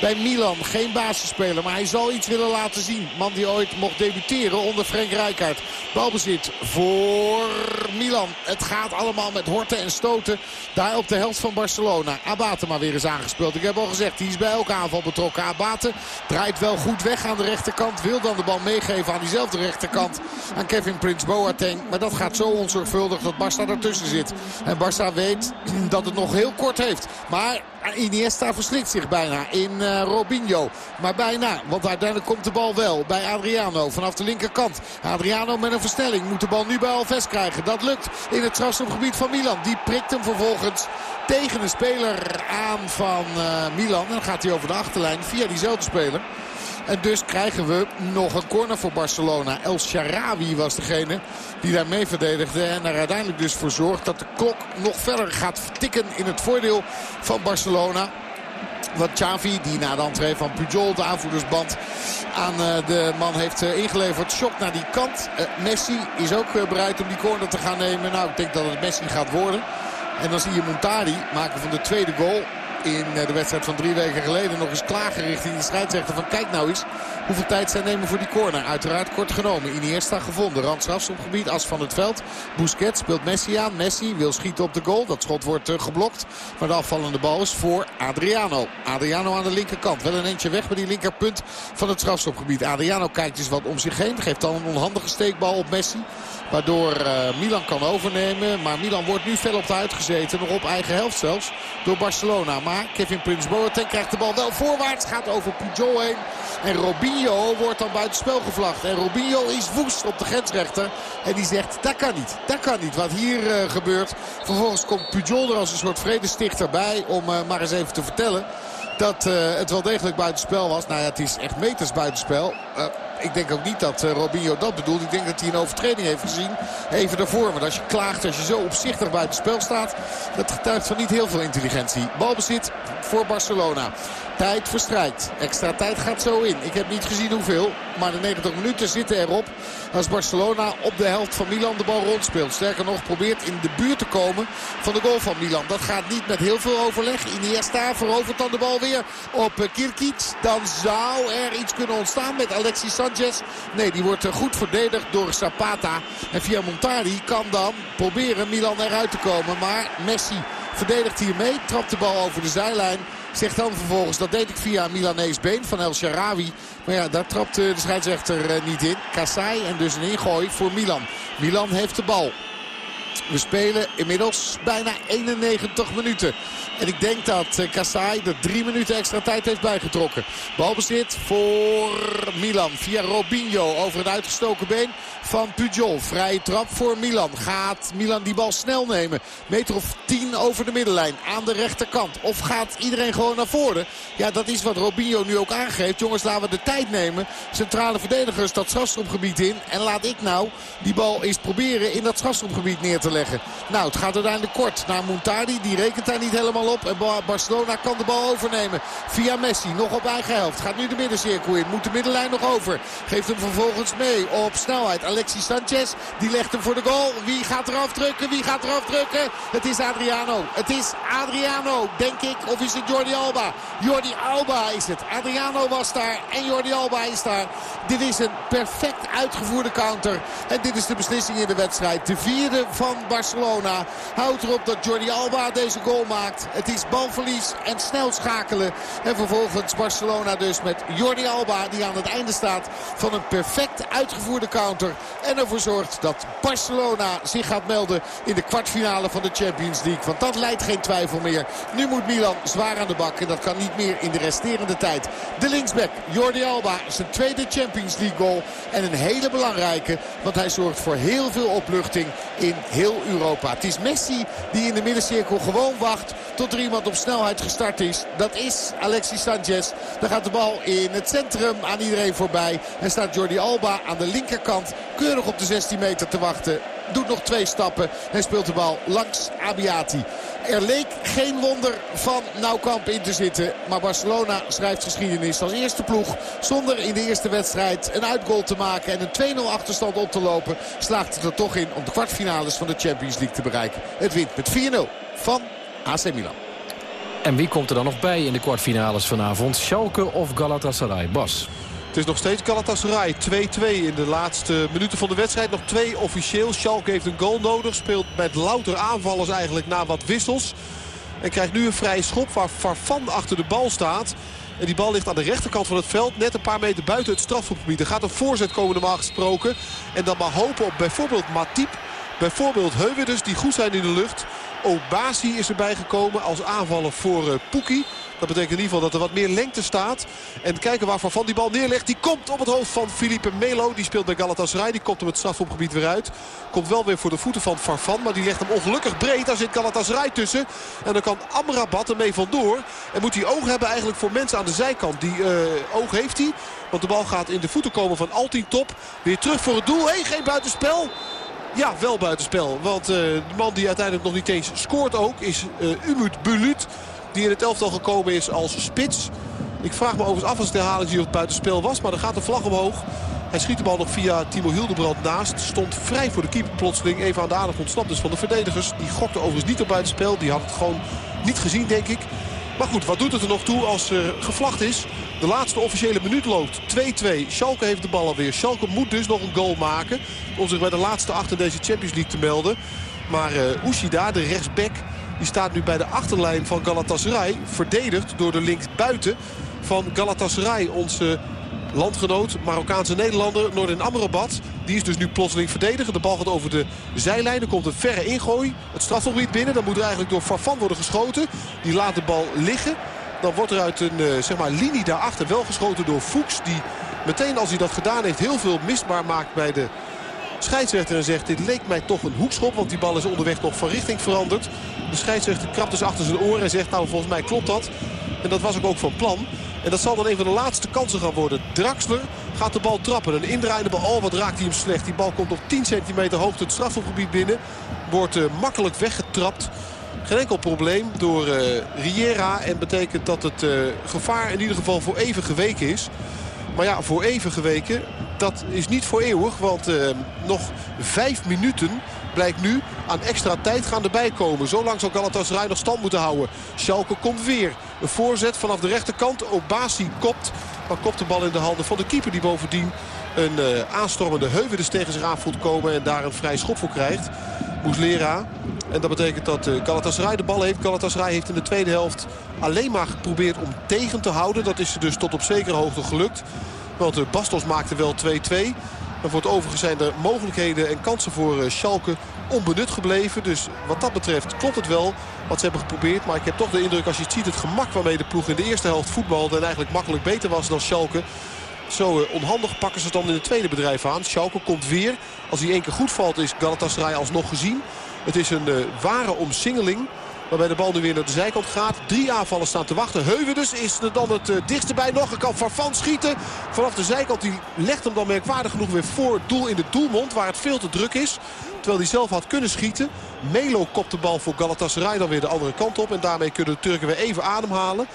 bij Milan. Geen basisspeler, maar hij zal iets willen laten zien. Man die ooit mocht debuteren onder Frank Rijkaard. Balbezit voor Milan. Het gaat allemaal met horten en stoten. Daar op de helft van Barcelona. Abate maar weer eens aangespeeld. Ik heb al gezegd, hij is bij elke aanval betrokken. Abate draait wel goed weg aan de rechterkant. Wil dan de bal meegeven aan diezelfde rechterkant. Aan Kevin Prince Boateng. Maar dat gaat zo onzorgvuldig dat Barça ertussen zit. En Barça weet <clears throat> dat het nog heel kort heeft. Maar Iniesta verslikt zich bijna in uh, Robinho. Maar bijna, want uiteindelijk komt de bal wel bij Adriano vanaf de linkerkant. Adriano met een versnelling moet de bal nu bij Alves krijgen. Dat lukt in het strafschopgebied van Milan. Die prikt hem vervolgens tegen een speler aan van uh, Milan. En dan gaat hij over de achterlijn via diezelfde speler. En dus krijgen we nog een corner voor Barcelona. El Sharawi was degene die daar mee verdedigde. En er uiteindelijk dus voor zorgt dat de klok nog verder gaat tikken in het voordeel van Barcelona. Wat Xavi, die na de entree van Pujol, de aanvoerdersband, aan eh, de man heeft eh, ingeleverd. Shock naar die kant. Eh, Messi is ook bereid om die corner te gaan nemen. Nou, ik denk dat het Messi gaat worden. En dan zie je Montari maken van de tweede goal in de wedstrijd van drie weken geleden nog eens klagen richting de scheidsrechter van kijk nou eens hoeveel tijd zij nemen voor die corner. Uiteraard kort genomen. Iniesta gevonden. gebied, as van het veld. Busquets speelt Messi aan. Messi wil schieten op de goal. Dat schot wordt uh, geblokt. Maar de afvallende bal is voor Adriano. Adriano aan de linkerkant. Wel een eentje weg bij die linkerpunt van het strafschopgebied. Adriano kijkt eens wat om zich heen. Geeft dan een onhandige steekbal op Messi. Waardoor uh, Milan kan overnemen. Maar Milan wordt nu fel op de uitgezeten. Nog op eigen helft zelfs. Door Barcelona. Maar Kevin Prince Boateng krijgt de bal wel voorwaarts. Gaat over Pujol heen. En Robinho wordt dan buitenspel gevlacht. En Robinho is woest op de grensrechter. En die zegt, dat kan niet. Dat kan niet wat hier uh, gebeurt. Vervolgens komt Pujol er als een soort vredestichter bij. Om uh, maar eens even te vertellen dat uh, het wel degelijk buitenspel was. Nou ja, het is echt meters buitenspel. Ik denk ook niet dat Robinho dat bedoelt. Ik denk dat hij een overtreding heeft gezien. Even daarvoor. Maar als je klaagt, als je zo opzichtig buiten spel staat... dat getuigt van niet heel veel intelligentie. Balbezit voor Barcelona. Tijd verstrijkt. Extra tijd gaat zo in. Ik heb niet gezien hoeveel. Maar de 90 minuten zitten erop. Als Barcelona op de helft van Milan de bal rondspeelt. Sterker nog probeert in de buurt te komen van de goal van Milan. Dat gaat niet met heel veel overleg. Iniesta verovert dan de bal weer op Kirkic. Dan zou er iets kunnen ontstaan met Alexis Sanchez. Nee, die wordt goed verdedigd door Zapata. En via Montari kan dan proberen Milan eruit te komen. Maar Messi verdedigt hier mee. Trapt de bal over de zijlijn. Zegt dan vervolgens, dat deed ik via Milanees been van El Sharawi. Maar ja, daar trapt de scheidsrechter eh, niet in. Kassai en dus een ingooi voor Milan. Milan heeft de bal. We spelen inmiddels bijna 91 minuten. En ik denk dat eh, Kassai er drie minuten extra tijd heeft bijgetrokken. Balbezit voor Milan via Robinho over het uitgestoken been van Pujol. Vrije trap voor Milan. Gaat Milan die bal snel nemen. Meter of 10 over de middenlijn aan de rechterkant. Of gaat iedereen gewoon naar voren? Ja, dat is wat Robinho nu ook aangeeft. Jongens, laten we de tijd nemen. Centrale verdedigers dat strafschopgebied in. En laat ik nou die bal eens proberen in dat strafschopgebied neer te leggen. Nou, het gaat uiteindelijk kort naar Montari. Die rekent daar niet helemaal op. En Barcelona kan de bal overnemen. Via Messi, nog op eigen helft. Gaat nu de middencirkel in. Moet de middenlijn nog over. Geeft hem vervolgens mee op snelheid. Alexis Sanchez, die legt hem voor de goal. Wie gaat er afdrukken? Wie gaat er afdrukken? Het is Adriano. Het is Adriano, denk ik. Of is het Jordi Alba? Jordi Alba is het. Adriano was daar en Jordi Alba is daar. Dit is een perfect uitgevoerde counter. En dit is de beslissing in de wedstrijd. De vierde van Barcelona. Houdt erop dat Jordi Alba deze goal maakt. Het is balverlies en snel schakelen. En vervolgens Barcelona dus met Jordi Alba die aan het einde staat van een perfect uitgevoerde counter. En ervoor zorgt dat Barcelona zich gaat melden in de kwartfinale van de Champions League. Want dat leidt geen twijfel meer. Nu moet Milan zwaar aan de bak en dat kan niet meer in de resterende tijd. De linksback Jordi Alba zijn tweede Champions League goal. En een hele belangrijke, want hij zorgt voor heel veel opluchting in heel Europa. Het is Messi die in de middencirkel gewoon wacht tot er iemand op snelheid gestart is. Dat is Alexis Sanchez. Dan gaat de bal in het centrum aan iedereen voorbij. En staat Jordi Alba aan de linkerkant keurig op de 16 meter te wachten. Doet nog twee stappen en speelt de bal langs Abiati. Er leek geen wonder van Naukamp in te zitten. Maar Barcelona schrijft geschiedenis als eerste ploeg. Zonder in de eerste wedstrijd een uitgoal te maken en een 2-0 achterstand op te lopen. Slaagt het er toch in om de kwartfinales van de Champions League te bereiken. Het wint met 4-0 van AC Milan. En wie komt er dan nog bij in de kwartfinales vanavond? Schalke of Galatasaray? Bas. Het is nog steeds Galatasaray. 2-2 in de laatste minuten van de wedstrijd. Nog twee officieel. Schalke heeft een goal nodig. Speelt met louter aanvallers eigenlijk na wat wissels. En krijgt nu een vrije schop waar Farfan achter de bal staat. En die bal ligt aan de rechterkant van het veld. Net een paar meter buiten het strafschopgebied. Er gaat een voorzet komen normaal gesproken. En dan maar hopen op bijvoorbeeld Matip. Bijvoorbeeld Heuweders die goed zijn in de lucht. Obasi is erbij gekomen als aanvaller voor uh, Poekie. Dat betekent in ieder geval dat er wat meer lengte staat. En kijken waar Van die bal neerlegt. Die komt op het hoofd van Felipe Melo. Die speelt bij Galatasaray. Die komt hem het strafopgebied weer uit. Komt wel weer voor de voeten van Farfan. Maar die legt hem ongelukkig breed. Daar zit Galatasaray tussen. En dan kan Amrabat ermee vandoor. En moet hij oog hebben eigenlijk voor mensen aan de zijkant. Die uh, oog heeft hij. Want de bal gaat in de voeten komen van Altin Top. Weer terug voor het doel. Hé, geen buitenspel. Ja, wel buitenspel. Want uh, de man die uiteindelijk nog niet eens scoort ook is uh, Umut Bulut. Die in het elftal gekomen is als spits. Ik vraag me overigens af als de herhaling die op het buitenspel was. Maar er gaat een vlag omhoog. Hij schiet de bal nog via Timo Hildebrand naast. Stond vrij voor de keeper plotseling. Even aan de adem ontsnapt dus van de verdedigers. Die gokte overigens niet op buitenspel. Die had het gewoon niet gezien denk ik. Maar goed, wat doet het er nog toe als er gevlacht is? De laatste officiële minuut loopt 2-2. Schalke heeft de bal alweer. Schalke moet dus nog een goal maken. Om zich bij de laatste achter deze Champions League te melden. Maar uh, Ushida, de rechtsback, die staat nu bij de achterlijn van Galatasaray. Verdedigd door de linksbuiten van Galatasaray. Onze landgenoot, Marokkaanse Nederlander, Noordin Amrabat. Die is dus nu plotseling verdedigen. De bal gaat over de zijlijn. Er komt een verre ingooi. Het strafgebied binnen. Dan moet er eigenlijk door Farfan worden geschoten. Die laat de bal liggen. Dan wordt er uit een uh, zeg maar, linie daarachter wel geschoten door Fuchs. Die meteen als hij dat gedaan heeft heel veel misbaar maakt bij de scheidsrechter. En zegt dit leek mij toch een hoekschop. Want die bal is onderweg nog van richting veranderd. De scheidsrechter krabt dus achter zijn oren en zegt nou volgens mij klopt dat. En dat was ook, ook van plan. En dat zal dan een van de laatste kansen gaan worden. Draxler gaat de bal trappen. Een indraaiende bal. Oh, wat raakt hij hem slecht. Die bal komt op 10 centimeter hoogte het strafhofgebied binnen. Wordt uh, makkelijk weggetrapt. Geen enkel probleem door uh, Riera. En betekent dat het uh, gevaar in ieder geval voor even geweken is. Maar ja, voor even geweken, dat is niet voor eeuwig. Want uh, nog vijf minuten blijkt nu aan extra tijd gaan erbij komen. Zo lang zal Galatasaray nog stand moeten houden. Schalke komt weer. Een voorzet vanaf de rechterkant. Obasi kopt. Maar kopt de bal in de handen van de keeper die bovendien een uh, aanstormende Heuvedes tegen zich aan voelt komen. En daar een vrij schop voor krijgt. Muslera. En dat betekent dat uh, Galatasaray de bal heeft. Galatasaray heeft in de tweede helft alleen maar geprobeerd om tegen te houden. Dat is dus tot op zekere hoogte gelukt. Want uh, Bastos maakte wel 2-2. Maar voor het overige zijn er mogelijkheden en kansen voor uh, Schalke onbenut gebleven. Dus wat dat betreft klopt het wel wat ze hebben geprobeerd. Maar ik heb toch de indruk als je het ziet het gemak waarmee de ploeg in de eerste helft voetbalde. En eigenlijk makkelijk beter was dan Schalke. Zo uh, onhandig pakken ze het dan in het tweede bedrijf aan. Schalke komt weer. Als hij één keer goed valt is Galatasaray alsnog gezien. Het is een uh, ware omsingeling. Waarbij de bal nu weer naar de zijkant gaat. Drie aanvallen staan te wachten. Heuvedes is er dan het uh, dichtste bij. Nog een kan Farfan schieten. Vanaf de zijkant die legt hem dan merkwaardig genoeg weer voor het doel in de doelmond. Waar het veel te druk is. Terwijl hij zelf had kunnen schieten. Melo kopt de bal voor Galatasaray dan weer de andere kant op. En daarmee kunnen de Turken weer even ademhalen.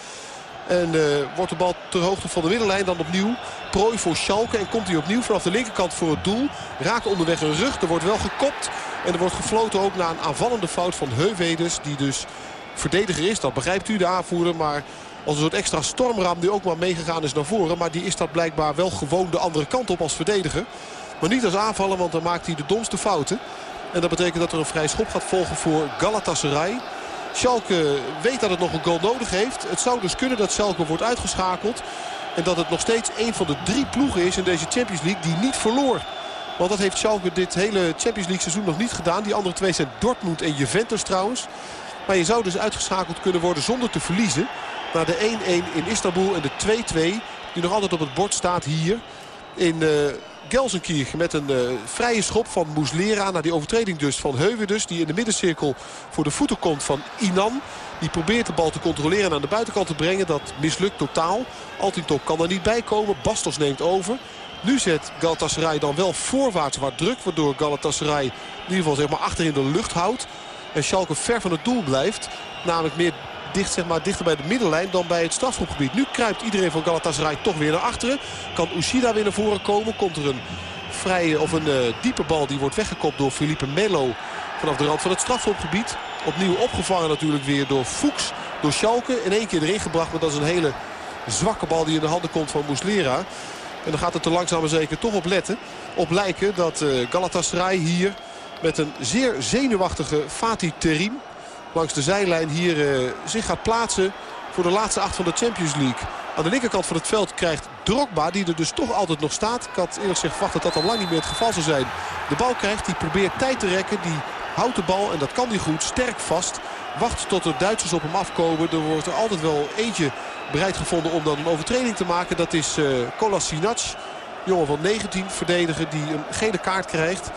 En uh, wordt de bal ter hoogte van de middenlijn dan opnieuw. Prooi voor Schalke. En komt hij opnieuw vanaf de linkerkant voor het doel. Raakt onderweg een rug. Er wordt wel gekopt. En er wordt gefloten ook na een aanvallende fout van Heuvedes. Die dus verdediger is. Dat begrijpt u de aanvoerder. Maar als een soort extra stormram die ook maar meegegaan is naar voren. Maar die is dat blijkbaar wel gewoon de andere kant op als verdediger. Maar niet als aanvaller want dan maakt hij de domste fouten. En dat betekent dat er een vrij schop gaat volgen voor Galatasaray. Schalke weet dat het nog een goal nodig heeft. Het zou dus kunnen dat Schalke wordt uitgeschakeld. En dat het nog steeds een van de drie ploegen is in deze Champions League die niet verloor. Want dat heeft Schalke dit hele Champions League seizoen nog niet gedaan. Die andere twee zijn Dortmund en Juventus trouwens. Maar je zou dus uitgeschakeld kunnen worden zonder te verliezen. Na de 1-1 in Istanbul en de 2-2 die nog altijd op het bord staat hier in uh, Gelsenkirchen. Met een uh, vrije schop van Muslera. Na die overtreding dus van Heuvedus. Die in de middencirkel voor de voeten komt van Inan. Die probeert de bal te controleren en aan de buitenkant te brengen. Dat mislukt totaal. Altintop kan er niet bij komen. Bastos neemt over. Nu zet Galatasaray dan wel voorwaarts wat druk. Waardoor Galatasaray in ieder geval zeg achter in de lucht houdt. En Schalke ver van het doel blijft. Namelijk meer dicht, zeg maar, dichter bij de middenlijn dan bij het strafschopgebied. Nu kruipt iedereen van Galatasaray toch weer naar achteren. Kan Ushida weer naar voren komen. Komt er een vrije of een uh, diepe bal die wordt weggekopt door Felipe Melo. Vanaf de rand van het strafschopgebied. Opnieuw opgevangen natuurlijk weer door Fuchs. Door Schalke. In één keer erin gebracht. Maar dat is een hele zwakke bal die in de handen komt van Muslera. En dan gaat het er langzaam maar zeker toch op letten. Op lijken dat uh, Galatasaray hier met een zeer zenuwachtige Fatih Terim langs de zijlijn hier uh, zich gaat plaatsen voor de laatste acht van de Champions League. Aan de linkerkant van het veld krijgt Drogba, die er dus toch altijd nog staat. Ik had eerlijk gezegd verwacht dat dat al lang niet meer het geval zou zijn. De bal krijgt, die probeert tijd te rekken. Die houdt de bal, en dat kan hij goed, sterk vast. Wacht tot de Duitsers op hem afkomen. Er wordt er altijd wel eentje bereid gevonden om dan een overtreding te maken. Dat is uh, Kolasinac, jongen van 19, verdediger die een gele kaart krijgt.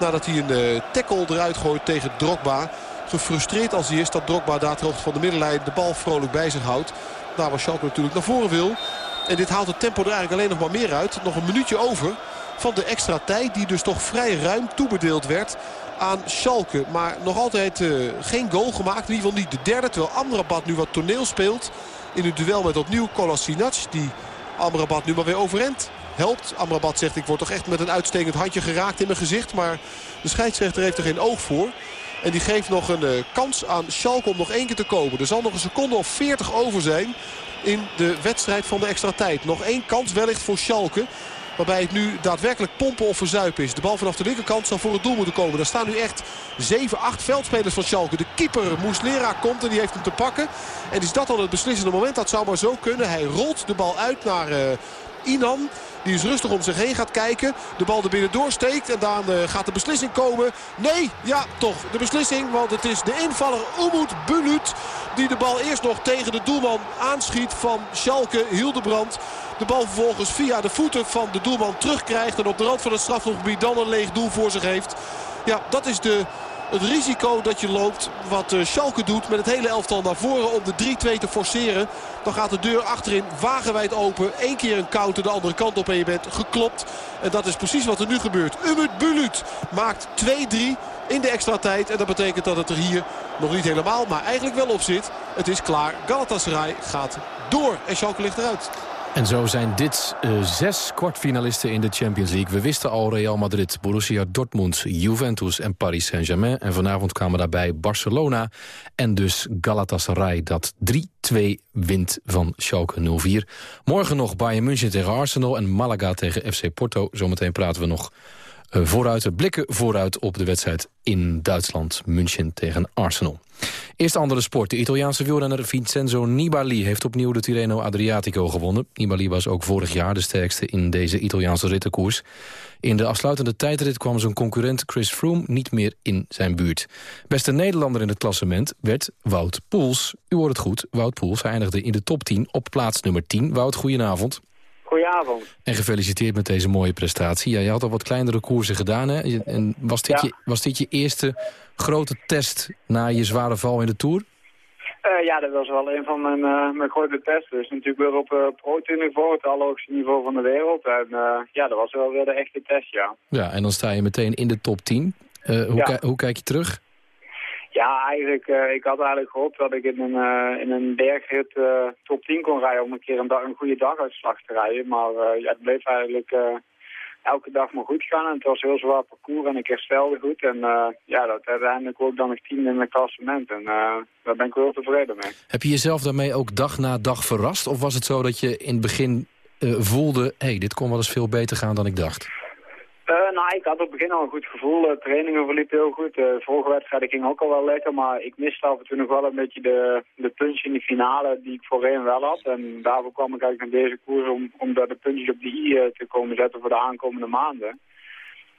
Nadat hij een uh, tackle eruit gooit tegen Drogba gefrustreerd als hij is dat Drogba daar ter van de middenlijn de bal vrolijk bij zich houdt. Daar waar Schalke natuurlijk naar voren wil. En dit haalt het tempo er eigenlijk alleen nog maar meer uit. Nog een minuutje over van de extra tijd die dus toch vrij ruim toebedeeld werd aan Schalke. Maar nog altijd uh, geen goal gemaakt. In ieder geval niet de derde. Terwijl Amrabat nu wat toneel speelt. In het duel met opnieuw Kolasinac. Die Amrabat nu maar weer overend helpt. Amrabat zegt ik word toch echt met een uitstekend handje geraakt in mijn gezicht. Maar de scheidsrechter heeft er geen oog voor. En die geeft nog een uh, kans aan Schalke om nog één keer te komen. Er zal nog een seconde of 40 over zijn in de wedstrijd van de extra tijd. Nog één kans wellicht voor Schalke. Waarbij het nu daadwerkelijk pompen of verzuipen is. De bal vanaf de linkerkant zal voor het doel moeten komen. Daar staan nu echt 7, 8 veldspelers van Schalke. De keeper Moeslera komt en die heeft hem te pakken. En is dat al het beslissende moment? Dat zou maar zo kunnen. Hij rolt de bal uit naar uh, Inan. Die is rustig om zich heen gaat kijken. De bal er binnen doorsteekt. En dan uh, gaat de beslissing komen. Nee, ja, toch. De beslissing. Want het is de invaller Umut Bulut. Die de bal eerst nog tegen de doelman aanschiet van Schalke Hildebrand. De bal vervolgens via de voeten van de doelman terugkrijgt. En op de rand van het strafgebied dan een leeg doel voor zich heeft. Ja, dat is de het risico dat je loopt wat uh, Schalke doet met het hele elftal naar voren om de 3-2 te forceren. Dan gaat de deur achterin wagenwijd open. Eén keer een counter de andere kant op en je bent geklopt. En dat is precies wat er nu gebeurt. Umut Bulut maakt 2-3 in de extra tijd. En dat betekent dat het er hier nog niet helemaal, maar eigenlijk wel op zit. Het is klaar. Galatasaray gaat door en Schalke ligt eruit. En zo zijn dit uh, zes kwartfinalisten in de Champions League. We wisten al Real Madrid, Borussia Dortmund, Juventus en Paris Saint-Germain. En vanavond kwamen daarbij Barcelona en dus Galatasaray... dat 3-2 wint van Schalke 04. Morgen nog Bayern München tegen Arsenal en Malaga tegen FC Porto. Zometeen praten we nog uh, vooruit, blikken vooruit op de wedstrijd in Duitsland. München tegen Arsenal. Eerst andere sport. De Italiaanse wielrenner Vincenzo Nibali heeft opnieuw de Tirreno Adriatico gewonnen. Nibali was ook vorig jaar de sterkste in deze Italiaanse rittenkoers. In de afsluitende tijdrit kwam zijn concurrent Chris Froome niet meer in zijn buurt. Beste Nederlander in het klassement werd Wout Poels. U hoort het goed, Wout Poels eindigde in de top 10 op plaats nummer 10. Wout, goedenavond. Goedenavond. En gefeliciteerd met deze mooie prestatie. Ja, je had al wat kleinere koersen gedaan. Hè? En was, dit je, was dit je eerste grote test na je zware val in de Tour? Uh, ja, dat was wel een van mijn, uh, mijn grote testen. Dus natuurlijk weer op uh, pro-niveau, het allerhoogste niveau van de wereld. En ja, dat was wel weer de echte test, ja. Ja, en dan sta je meteen in de top 10. hoe, ja. hoe kijk je terug? Ja, eigenlijk, uh, ik had eigenlijk gehoopt dat ik in een, uh, in een bergrit uh, top 10 kon rijden om een keer een, dag, een goede daguitslag te rijden. Maar ja, het bleef eigenlijk elke dag maar goed gaan en het was heel zwaar parcours en ik herstelde goed. En ja, dat uiteindelijk ook dan nog tien in mijn klassement en daar ben ik wel tevreden mee. Heb je jezelf daarmee ook dag na dag verrast of was het zo dat je in het begin voelde, hé, hey, dit kon wel eens veel beter gaan dan ik dacht? Uh, nou, ik had op het begin al een goed gevoel. De trainingen verliepen heel goed. De vorige wedstrijd ging ook al wel lekker. Maar ik miste af en toe nog wel een beetje de, de in de finale die ik voorheen wel had. En daarvoor kwam ik eigenlijk naar deze koers om, om daar de puntjes op de i te komen zetten voor de aankomende maanden.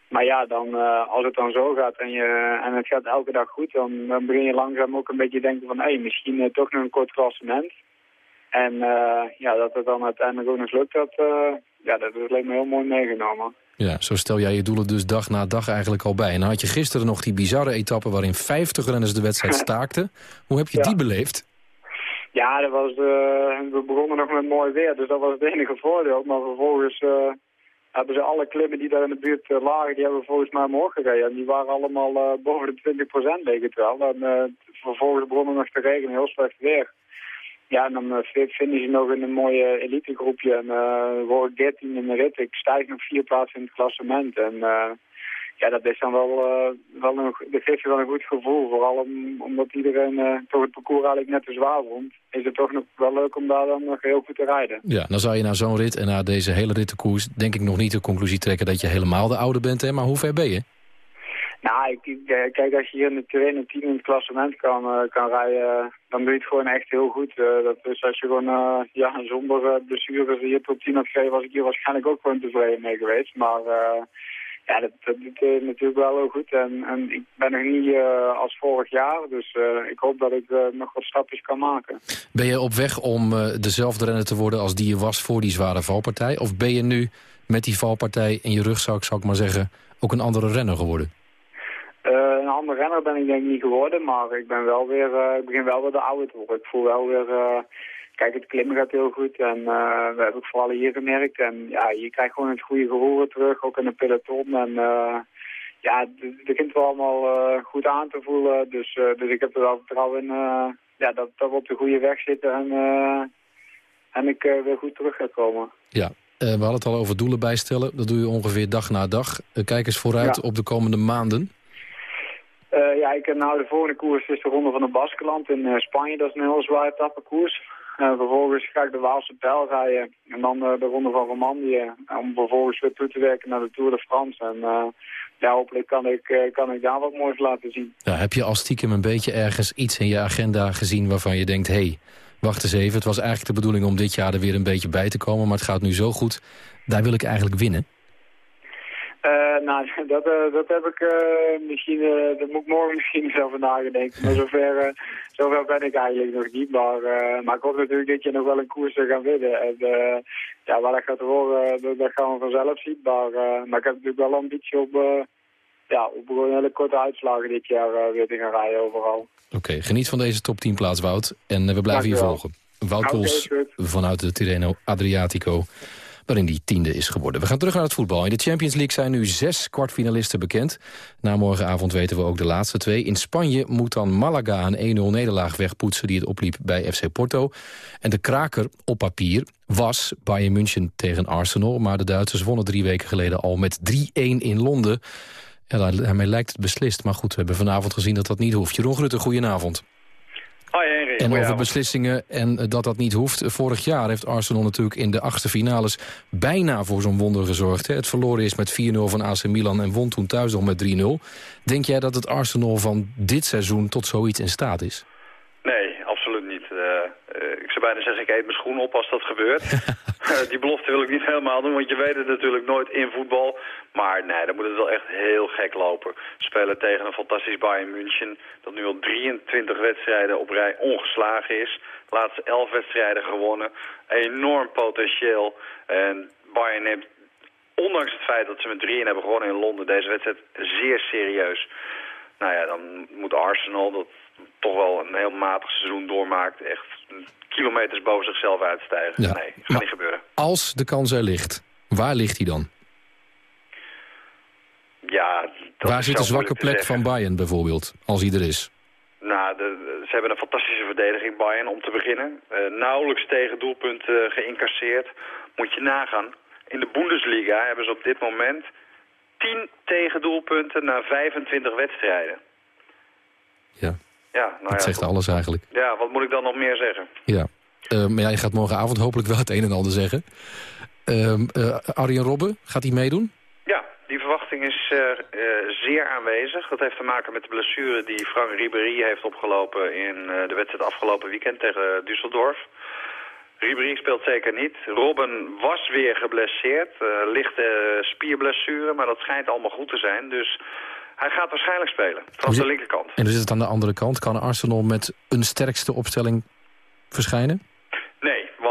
Maar ja, dan, als het dan zo gaat en, je, en het gaat elke dag goed, dan, dan begin je langzaam ook een beetje te denken van... hé, misschien toch nog een kort klassement. En ja, dat het dan uiteindelijk ook nog lukt, dat, ja, dat is alleen maar heel mooi meegenomen. Ja, zo stel jij je doelen dus dag na dag eigenlijk al bij. En dan had je gisteren nog die bizarre etappe waarin 50 renners de wedstrijd staakten. Hoe heb je die beleefd? Ja, dat was, uh, we begonnen nog met mooi weer, dus dat was het enige voordeel. Maar vervolgens uh, hebben ze alle klimmen die daar in de buurt uh, lagen, die hebben we volgens mij omhoog gereden. En die waren allemaal boven de 20% leek het wel. En vervolgens begonnen nog te regenen, heel slecht weer. Ja, en dan uh, vinden ze nog in een mooie elitegroepje. En uh, word 13 in de rit. Ik stijg nog vier plaatsen in het klassement. En uh, ja, dat is dan wel, wel een, dat geeft je wel een goed gevoel. Vooral om, omdat iedereen toch het parcours eigenlijk net te zwaar vond. Is het toch nog wel leuk om daar dan nog heel goed te rijden. Ja, dan zou je na zo'n rit en na deze hele rittenkoers... denk ik nog niet de conclusie trekken dat je helemaal de oude bent. Hè? Maar hoe ver ben je? Nou, ik, eh, kijk, als je hier in de een team in het klassement kan, uh, kan rijden, dan doe je het gewoon echt heel goed. Uh, dat is als je gewoon, uh, ja, zonder blessures hier tot 10 had gegeven, was ik hier waarschijnlijk ook gewoon tevreden mee geweest. Maar ja, dat, dat doet natuurlijk wel heel goed. En, en ik ben nog niet als vorig jaar, dus ik hoop dat ik nog wat stapjes kan maken. Ben je op weg om dezelfde renner te worden als die je was voor die zware valpartij? Of ben je nu met die valpartij in je rugzak, zou ik maar zeggen, ook een andere renner geworden? Uh, een andere renner ben ik denk ik niet geworden, maar ik ben wel weer, uh, ik begin wel weer de oude te worden. Ik voel wel weer, uh, kijk het klimmen gaat heel goed en dat heb ik vooral hier gemerkt. En ja, je krijgt gewoon het goede gevoel terug, ook in de peloton. En ja, het begint wel allemaal goed aan te voelen. Dus, dus ik heb er wel vertrouwen in ja, dat, dat we op de goede weg zitten en, en ik weer goed terug ga komen. Ja, we hadden het al over doelen bijstellen. Dat doe je ongeveer dag na dag. kijk eens vooruit op de komende maanden. Ik heb nou de volgende koers is de Ronde van de Baskeland in uh, Spanje. Dat is een heel zwaar etappekoers. Uh, vervolgens ga ik de Waalse Pijl rijden en dan de Ronde van Romandie. Om vervolgens weer toe te werken naar de Tour de France. En ja, hopelijk kan ik, kan ik daar wat moois laten zien. Ja, heb je al stiekem een beetje ergens iets in je agenda gezien waarvan je denkt... hey, wacht eens even, het was eigenlijk de bedoeling om dit jaar er weer een beetje bij te komen... maar het gaat nu zo goed, daar wil ik eigenlijk winnen? Uh, <laughs> nou, <laughs> dat, uh, dat heb ik uh, misschien, dat moet ik morgen <laughs> misschien eens over nagedenken. Maar zover, zover ben ik eigenlijk nog niet. Maar, maar ik hoop natuurlijk dat je nog wel een koers te gaan winnen. En ja, waar dat gaat horen, dat, dat gaan we vanzelf zien. Maar, maar ik heb natuurlijk wel ambitie om, ja, we begonnen hele korte uitslagen dit jaar weer te gaan rijden overal. Oké, geniet van deze top 10 plaats, Wout. En we blijven je volgen. Wout Poels vanuit de Tirreno Adriatico waarin die tiende is geworden. We gaan terug naar het voetbal. In de Champions League zijn nu zes kwartfinalisten bekend. Na morgenavond weten we ook de laatste twee. In Spanje moet dan Malaga een 1-0 nederlaag wegpoetsen... die het opliep bij FC Porto. En de kraker op papier was Bayern München tegen Arsenal... maar de Duitsers wonnen drie weken geleden al met 3-1 in Londen. Ja, daarmee lijkt het beslist. Maar goed, we hebben vanavond gezien dat dat niet hoeft. Jeroen Grutte, goedenavond. En over beslissingen en eh, dat dat niet hoeft. Vorig jaar heeft Arsenal natuurlijk in de achtste finales bijna voor zo'n wonder gezorgd. Hè? Het verloren is met 4-0 van AC Milan en won toen thuis nog met 3-0. Denk jij dat het Arsenal van dit seizoen tot zoiets in staat is? Nee, absoluut niet. Uh, ik zou bijna zeggen, ik eet mijn schoen op als dat gebeurt. <laughs> Die belofte wil ik niet helemaal doen, want je weet het natuurlijk nooit in voetbal. Maar nee, dan moet het wel echt heel gek lopen. Spelen tegen een fantastisch Bayern München... dat nu al 23 wedstrijden op rij ongeslagen is. De laatste 11 wedstrijden gewonnen. Enorm potentieel. En Bayern neemt, ondanks het feit dat ze met 3 hebben gewonnen in Londen... deze wedstrijd zeer serieus. Nou ja, dan moet Arsenal, dat toch wel een heel matig seizoen doormaakt... echt kilometers boven zichzelf uitstijgen. Ja, nee, gaat niet gebeuren. Als de kans er ligt, waar ligt hij dan? Ja, Waar zit de zwakke plek van Bayern bijvoorbeeld, als hij er is? Nou, de, ze hebben een fantastische verdediging, Bayern, om te beginnen. Uh, nauwelijks tegen doelpunten uh, geïncasseerd. Moet je nagaan. In de Bundesliga hebben ze op dit moment 10 tegendoelpunten na 25 wedstrijden. Ja, ja nou dat ja, zegt alles eigenlijk. Ja, wat moet ik dan nog meer zeggen? Ja, uh, maar jij gaat morgenavond hopelijk wel het een en ander zeggen. Ehm, Arjen Robben, gaat hij meedoen? Die verwachting is uh, uh, zeer aanwezig. Dat heeft te maken met de blessure die Frank Ribéry heeft opgelopen in uh, de wedstrijd afgelopen weekend tegen Düsseldorf. Ribéry speelt zeker niet. Robben was weer geblesseerd. lichte spierblessure, maar dat schijnt allemaal goed te zijn. Dus hij gaat waarschijnlijk spelen. Vanaf de linkerkant. En dus is het aan de andere kant? Kan Arsenal met een sterkste opstelling verschijnen?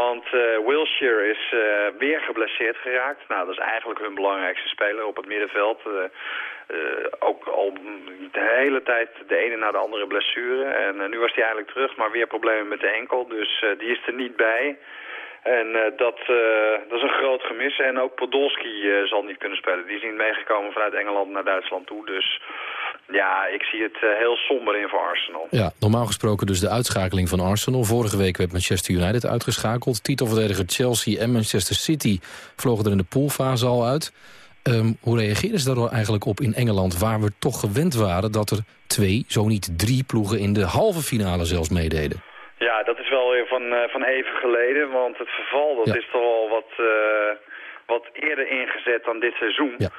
Want uh, Wilshire is uh, weer geblesseerd geraakt. Nou, dat is eigenlijk hun belangrijkste speler op het middenveld. Uh, ook al de hele tijd de ene na de andere blessure. En nu was hij eigenlijk terug, maar weer problemen met de enkel. Dus die is er niet bij. En dat, dat is een groot gemis. En ook Podolski zal niet kunnen spelen. Die is niet meegekomen vanuit Engeland naar Duitsland toe. Dus ja, ik zie het heel somber in voor Arsenal. Ja, normaal gesproken dus de uitschakeling van Arsenal. Vorige week werd Manchester United uitgeschakeld. Titelverdediger Chelsea en Manchester City vlogen er in de poolfase al uit. Um, hoe reageerden ze daar eigenlijk op in Engeland... waar we toch gewend waren dat er twee, zo niet drie ploegen... in de halve finale zelfs meededen? Ja, dat is wel weer van, uh, van even geleden. Want het verval dat is toch al wat, uh, wat eerder ingezet dan dit seizoen. Ja.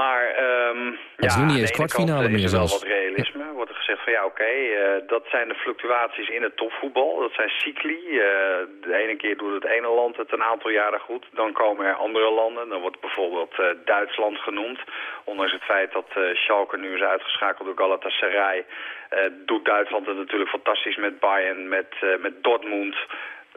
Maar um, het is ja, niet eens kwartfinale meer zelfs. wel wat realisme. Wordt er gezegd van ja oké, okay, uh, eh, dat zijn de fluctuaties in het topvoetbal. Dat zijn cycli. Uh, de ene keer doet het ene land het een aantal jaren goed. Dan komen er andere landen. Dan wordt bijvoorbeeld uh, Duitsland genoemd. Ondanks het feit dat Schalke nu is uitgeschakeld door Galatasaray... doet Duitsland het natuurlijk fantastisch met Bayern, met, met Dortmund...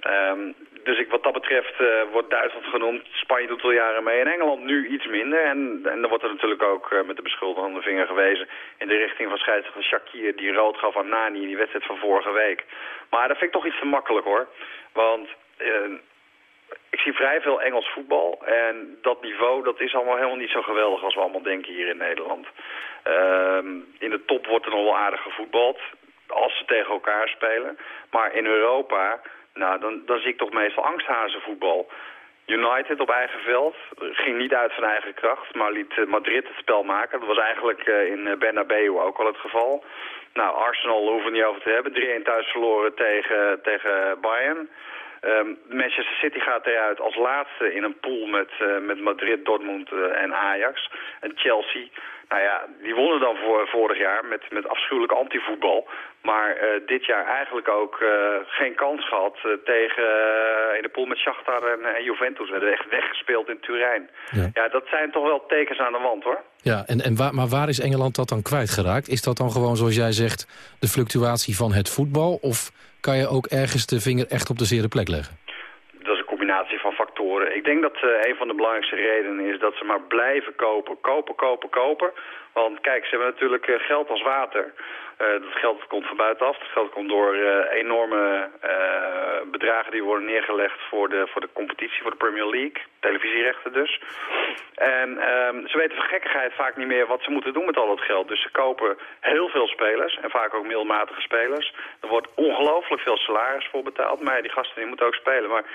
Um, dus ik, wat dat betreft uh, wordt Duitsland genoemd. Spanje doet al jaren mee en Engeland nu iets minder. En, en dan wordt er natuurlijk ook uh, met de beschuldigende vinger gewezen... in de richting van scheidsrechter Shakir die rood gaf aan Nani in die wedstrijd van vorige week. Maar dat vind ik toch iets te makkelijk hoor. Want uh, ik zie vrij veel Engels voetbal. En dat niveau dat is allemaal helemaal niet zo geweldig als we allemaal denken hier in Nederland. Ehm, in de top wordt er nog wel aardig gevoetbald als ze tegen elkaar spelen. Maar in Europa nou, dan, dan zie ik toch meestal angsthazenvoetbal. United op eigen veld ging niet uit van eigen kracht, maar liet eh, Madrid het spel maken. Dat was eigenlijk eh, in eh, Bernabeu ook al het geval. Nou, Arsenal hoeven we niet over te hebben. 3-1 thuis verloren tegen, tegen Bayern. Um, Manchester City gaat eruit als laatste in een pool met, met Madrid, Dortmund en Ajax. En Chelsea, nou ja, die wonnen dan voor, vorig jaar met, met afschuwelijk antivoetbal. Maar uh, dit jaar eigenlijk ook geen kans gehad tegen in de pool met Shakhtar en, en Juventus. We werden echt weggespeeld in Turijn. Ja. ja. dat zijn toch wel tekens aan de wand hoor. Ja, en, en waar, maar waar is Engeland dat dan kwijtgeraakt? Is dat dan gewoon zoals jij zegt de fluctuatie van het voetbal? Of kan je ook ergens de vinger echt op de zere plek leggen? Dat is een combinatie van factoren Ik denk dat een van de belangrijkste redenen is dat ze maar blijven kopen. Kopen, kopen, kopen. Want kijk, ze hebben natuurlijk geld als water. Uh, dat geld komt van buitenaf. Dat geld komt door enorme bedragen die worden neergelegd voor de, voor de competitie, voor de Premier League. Televisierechten dus. En um, ze weten van gekkigheid vaak niet meer wat ze moeten doen met al dat geld. Dus ze kopen heel veel spelers en vaak ook middelmatige spelers. Er wordt ongelooflijk veel salaris voor betaald. Maar ja, die gasten die moeten ook spelen. Maar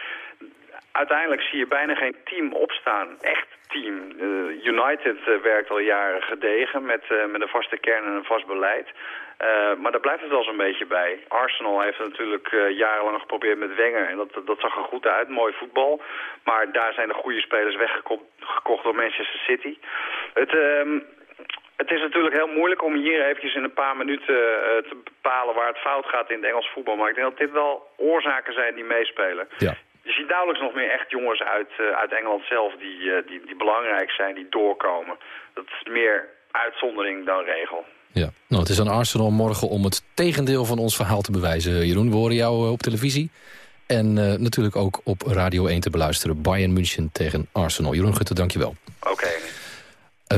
uiteindelijk zie je bijna geen team opstaan. Echt team. Uh, United uh, werkt al jaren gedegen met, uh, met een vaste kern en een vast beleid. maar daar blijft het wel zo'n beetje bij. Arsenal heeft natuurlijk jarenlang geprobeerd met Wenger. En dat, dat zag er goed uit, mooi voetbal. Maar daar zijn de goede spelers weggekocht door Manchester City. Het... Ehm, het is natuurlijk heel moeilijk om hier eventjes in een paar minuten te bepalen waar het fout gaat in het Engels voetbal. Maar ik denk dat dit wel oorzaken zijn die meespelen. Ja je ziet nauwelijks nog meer echt jongens uit, uh, uit Engeland zelf die, uh, die, die belangrijk zijn, die doorkomen. Dat is meer uitzondering dan regel. Ja, nou, het is aan Arsenal morgen om het tegendeel van ons verhaal te bewijzen. Jeroen, we horen jou eh, op televisie. En uh, natuurlijk ook op Radio 1 te beluisteren. Bayern München tegen Arsenal. Jeroen Gutte, dankjewel. Oké.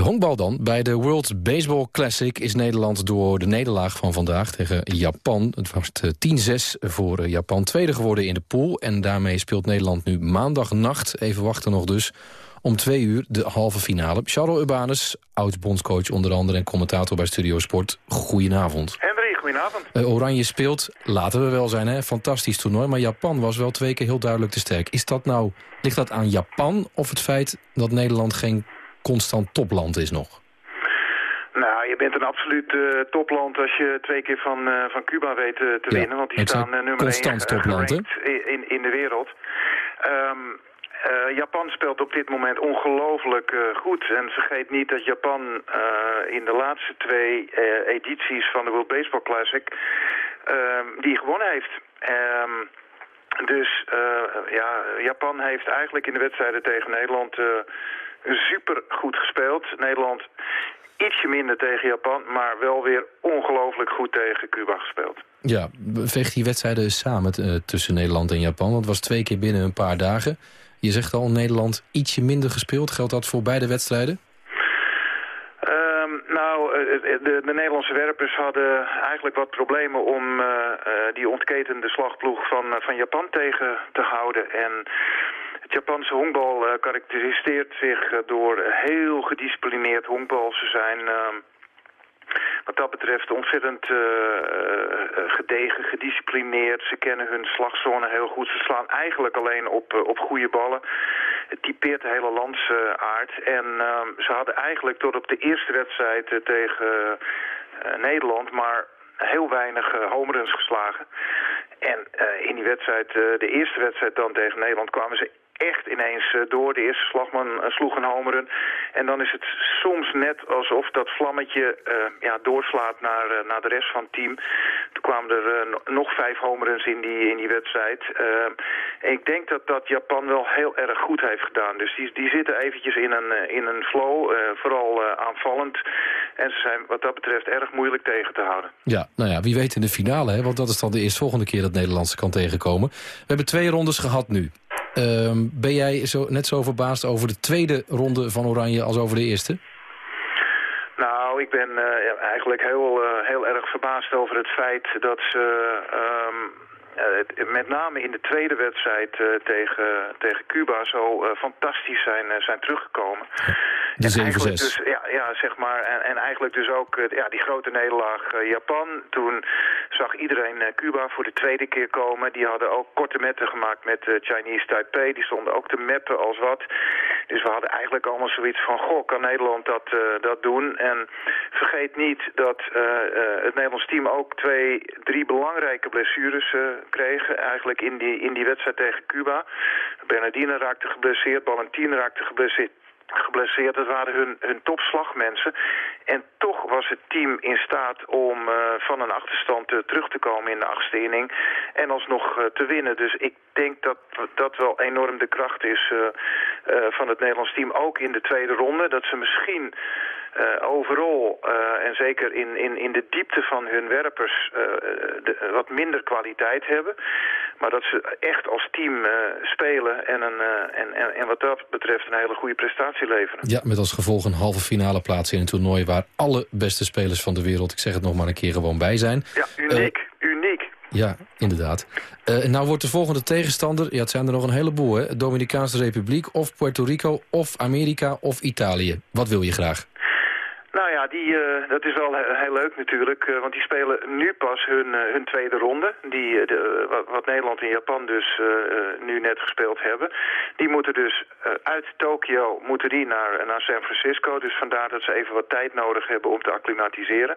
Honkbal dan. Bij de World Baseball Classic is Nederland door de nederlaag van vandaag tegen Japan... het was 10-6 eh, voor uh, Japan, tweede geworden in de pool. En daarmee speelt Nederland nu maandagnacht, even wachten nog dus... om twee uur de halve finale. Charles Urbanus, oud-bondscoach onder andere en commentator bij Studio Sport. Goedenavond. Henry, goedenavond. Uh, Oranje speelt, laten we wel zijn, hè, fantastisch toernooi... maar Japan was wel twee keer heel duidelijk te sterk. Is dat nou, ligt dat aan Japan of het feit dat Nederland geen constant topland is nog? Nou, je bent een absoluut uh, topland als je twee keer van, uh, van Cuba weet uh, te ja, winnen. Want die staan nummer constant 1 topland, in, in de wereld. Um, Japan speelt op dit moment ongelooflijk goed. En vergeet niet dat Japan in de laatste twee edities van de World Baseball Classic... Ehm, die gewonnen heeft. Um, dus ja, Japan heeft eigenlijk in de wedstrijden tegen Nederland super goed gespeeld. Nederland ietsje minder tegen Japan, maar wel weer ongelooflijk goed tegen Cuba gespeeld. Ja, veegt die wedstrijden samen uh, tussen Nederland en Japan? Want het was twee keer binnen een paar dagen. Je zegt al, Nederland ietsje minder gespeeld. Geldt dat voor beide wedstrijden? Um, nou, eh, de, de, Nederlandse werpers hadden eigenlijk wat problemen om uh, die ontketende slagploeg van, van Japan tegen te houden. En Japanse honkbal uh, karakteriseert zich uh, door heel gedisciplineerd honkbal. Ze zijn uh, wat dat betreft ontzettend uh, gedegen, gedisciplineerd. Ze kennen hun slagzone heel goed. Ze slaan eigenlijk alleen op, op goede ballen. Het typeert de hele landsaard. en ehm, ze hadden eigenlijk tot op de eerste wedstrijd tegen Nederland... maar heel weinig homeruns geslagen. En in die wedstrijd, de eerste wedstrijd dan tegen Nederland, kwamen ze echt ineens door. De eerste slagman sloeg een homerun. En dan is het soms net alsof dat vlammetje uh, ja, doorslaat naar, naar de rest van het team. Toen kwamen er nog vijf homeruns in die, in die wedstrijd. en ik denk dat dat Japan wel heel erg goed heeft gedaan. Dus die, die zitten eventjes in een, in een flow, vooral aanvallend. En ze zijn wat dat betreft erg moeilijk tegen te houden. Ja, nou ja, wie weet in de finale, hè? want dat is dan de eerstvolgende keer dat Nederlandse kan tegenkomen. We hebben twee rondes gehad nu. Um, ben jij zo, net zo verbaasd over de tweede ronde van Oranje als over de eerste? Nou, ik ben uh, eigenlijk heel, uh, heel erg verbaasd over het feit dat ze... Um, uh, met name in de tweede wedstrijd tegen, tegen Cuba zo fantastisch zijn, zijn teruggekomen. De 7-6. Dus, ja, ja, zeg maar. En, en eigenlijk dus ook ja, die grote nederlaag Japan. Toen zag iedereen Cuba voor de tweede keer komen. Die hadden ook korte metten gemaakt met Chinese Taipei. Die stonden ook te meppen als wat. Dus we hadden eigenlijk allemaal zoiets van... goh, kan Nederland dat, dat doen? En vergeet niet dat het Nederlands team ook twee, drie belangrijke blessures kregen eigenlijk in die, in die wedstrijd tegen Cuba. Bernardine raakte geblesseerd, Valentin raakte geblesseerd geblesseerd. Dat waren hun, hun topslagmensen. En toch was het team in staat om uh, van een achterstand uh, terug te komen in de achtste inning. En alsnog uh, te winnen. Dus ik denk dat dat wel enorm de kracht is van het Nederlands team. Ook in de tweede ronde. Dat ze misschien uh, overal, uh, en zeker in, in, in de diepte van hun werpers, uh, de, wat minder kwaliteit hebben. Maar dat ze echt als team spelen en, een, en, en, en wat dat betreft een hele goede prestatie leveren. Ja, met als gevolg een halve finale plaats in een toernooi... waar alle beste spelers van de wereld, ik zeg het nog maar een keer, gewoon bij zijn. Ja, uniek, uniek. Ja, inderdaad. Uh, nou wordt de volgende tegenstander, ja, het zijn er nog een heleboel, hè? Dominicaanse Republiek of Puerto Rico of Amerika of Italië. Wat wil je graag? Nou ja, die, uh, dat is wel heel leuk natuurlijk, uh, want die spelen nu pas hun, uh, hun tweede ronde. Die, de, wat, Nederland en Japan dus nu net gespeeld hebben. Die moeten dus uit Tokio moeten die naar, naar San Francisco. Dus vandaar dat ze even wat tijd nodig hebben om te acclimatiseren.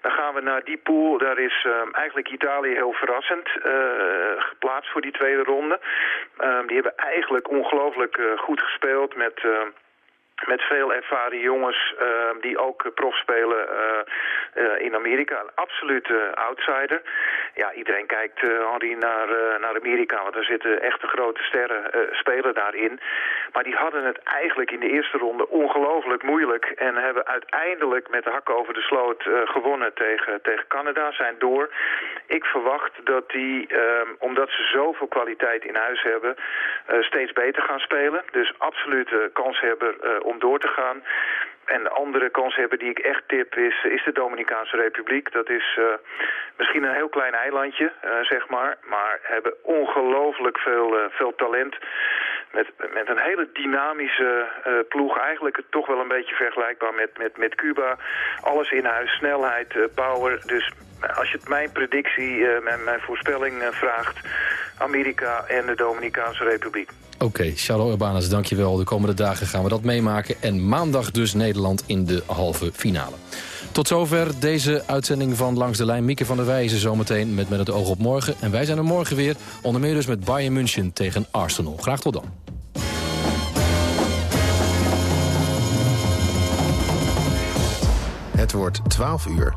Dan gaan we naar die pool. Daar is um, eigenlijk Italië heel verrassend geplaatst voor die tweede ronde. Um, die hebben eigenlijk ongelooflijk goed gespeeld met... Met veel ervaren jongens uh, die ook prof spelen uh, uh, in Amerika. Een absolute outsider. Ja, iedereen kijkt, Henri, naar, naar Amerika, want er zitten echte grote sterren spelen daarin. Maar die hadden het eigenlijk in de eerste ronde ongelooflijk moeilijk. En hebben uiteindelijk met de hakken over de sloot gewonnen tegen, tegen Canada, zijn door. Ik verwacht dat die, ehm, omdat ze zoveel kwaliteit in huis hebben, steeds beter gaan spelen. Dus absolute kans hebben om door te gaan. En de andere kans hebben die ik echt tip is, is de Dominicaanse Republiek. Dat is uh, misschien een heel klein eilandje, uh, zeg maar. Maar hebben ongelooflijk veel, uh, veel talent. Met, met een hele dynamische ploeg. Eigenlijk toch wel een beetje vergelijkbaar met, met, met Cuba. Alles in huis, snelheid, power. Dus als je het mijn predictie, mijn, mijn voorspelling vraagt... Amerika en de Dominicaanse Republiek. Oké, okay, Urbanus, dankjewel. De komende dagen gaan we dat meemaken. En maandag dus Nederland in de halve finale. Tot zover deze uitzending van Langs de Lijn. Mieke van der Wijzen zometeen met Met het oog op morgen. En wij zijn er morgen weer, onder meer dus met Bayern München tegen Arsenal. Graag tot dan. Het wordt 12 uur.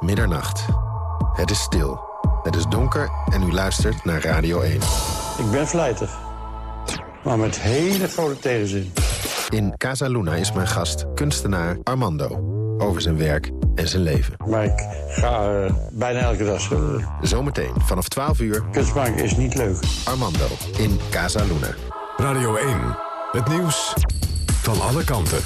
Middernacht. Het is stil. Het is donker en u luistert naar Radio 1. Ik ben vlijtig maar met hele grote tegenzin. In Casa Luna is mijn gast kunstenaar Armando. Over zijn werk en zijn leven. Maar ik ga uh, bijna elke dag schilderen. Zometeen vanaf 12 uur. Kunst maken is niet leuk. Armando in Casa Luna. Radio 1. Het nieuws van alle kanten.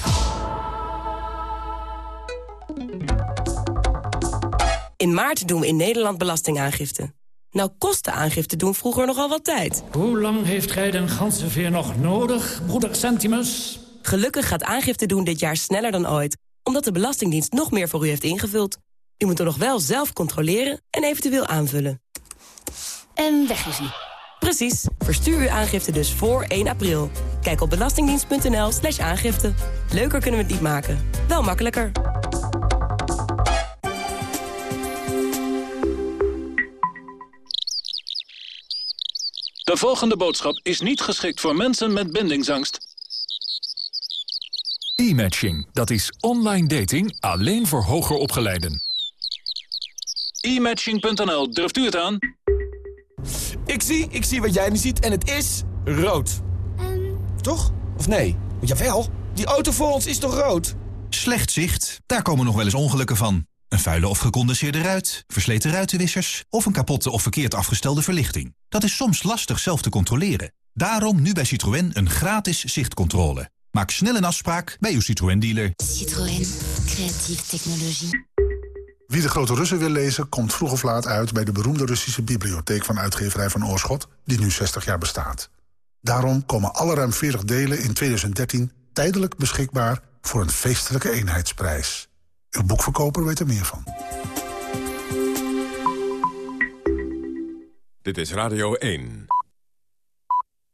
In maart doen we in Nederland belastingaangifte. Nou kostte aangifte doen vroeger nogal wat tijd. Hoe lang heeft gij den ganzenveer nog nodig, broeder Centimus? Gelukkig gaat aangifte doen dit jaar sneller dan ooit... omdat de Belastingdienst nog meer voor u heeft ingevuld. U moet er nog wel zelf controleren en eventueel aanvullen. En weg is hij. Precies. Verstuur uw aangifte dus voor 1 april. Kijk op belastingdienst.nl slash aangifte. Leuker kunnen we het niet maken. Wel makkelijker. De volgende boodschap is niet geschikt voor mensen met bindingsangst. E-matching, dat is online dating alleen voor hoger opgeleiden. E-matching.nl, durft u het aan? Ik zie, ik zie wat jij nu ziet en het is rood. Toch? Of nee? Jawel, die auto voor ons is toch rood? Slecht zicht, daar komen nog wel eens ongelukken van. Een vuile of gecondenseerde ruit, versleten ruitenwissers... of een kapotte of verkeerd afgestelde verlichting. Dat is soms lastig zelf te controleren. Daarom nu bij Citroën een gratis zichtcontrole. Maak snel een afspraak bij uw Citroën-dealer. Citroën. Creatieve technologie. Wie de Grote Russen wil lezen, komt vroeg of laat uit... bij de beroemde Russische bibliotheek van uitgeverij van Oorschot... die nu 60 jaar bestaat. Daarom komen alle ruim 40 delen in 2013 tijdelijk beschikbaar... voor een feestelijke eenheidsprijs. Uw boekverkoper weet er meer van. Dit is Radio 1.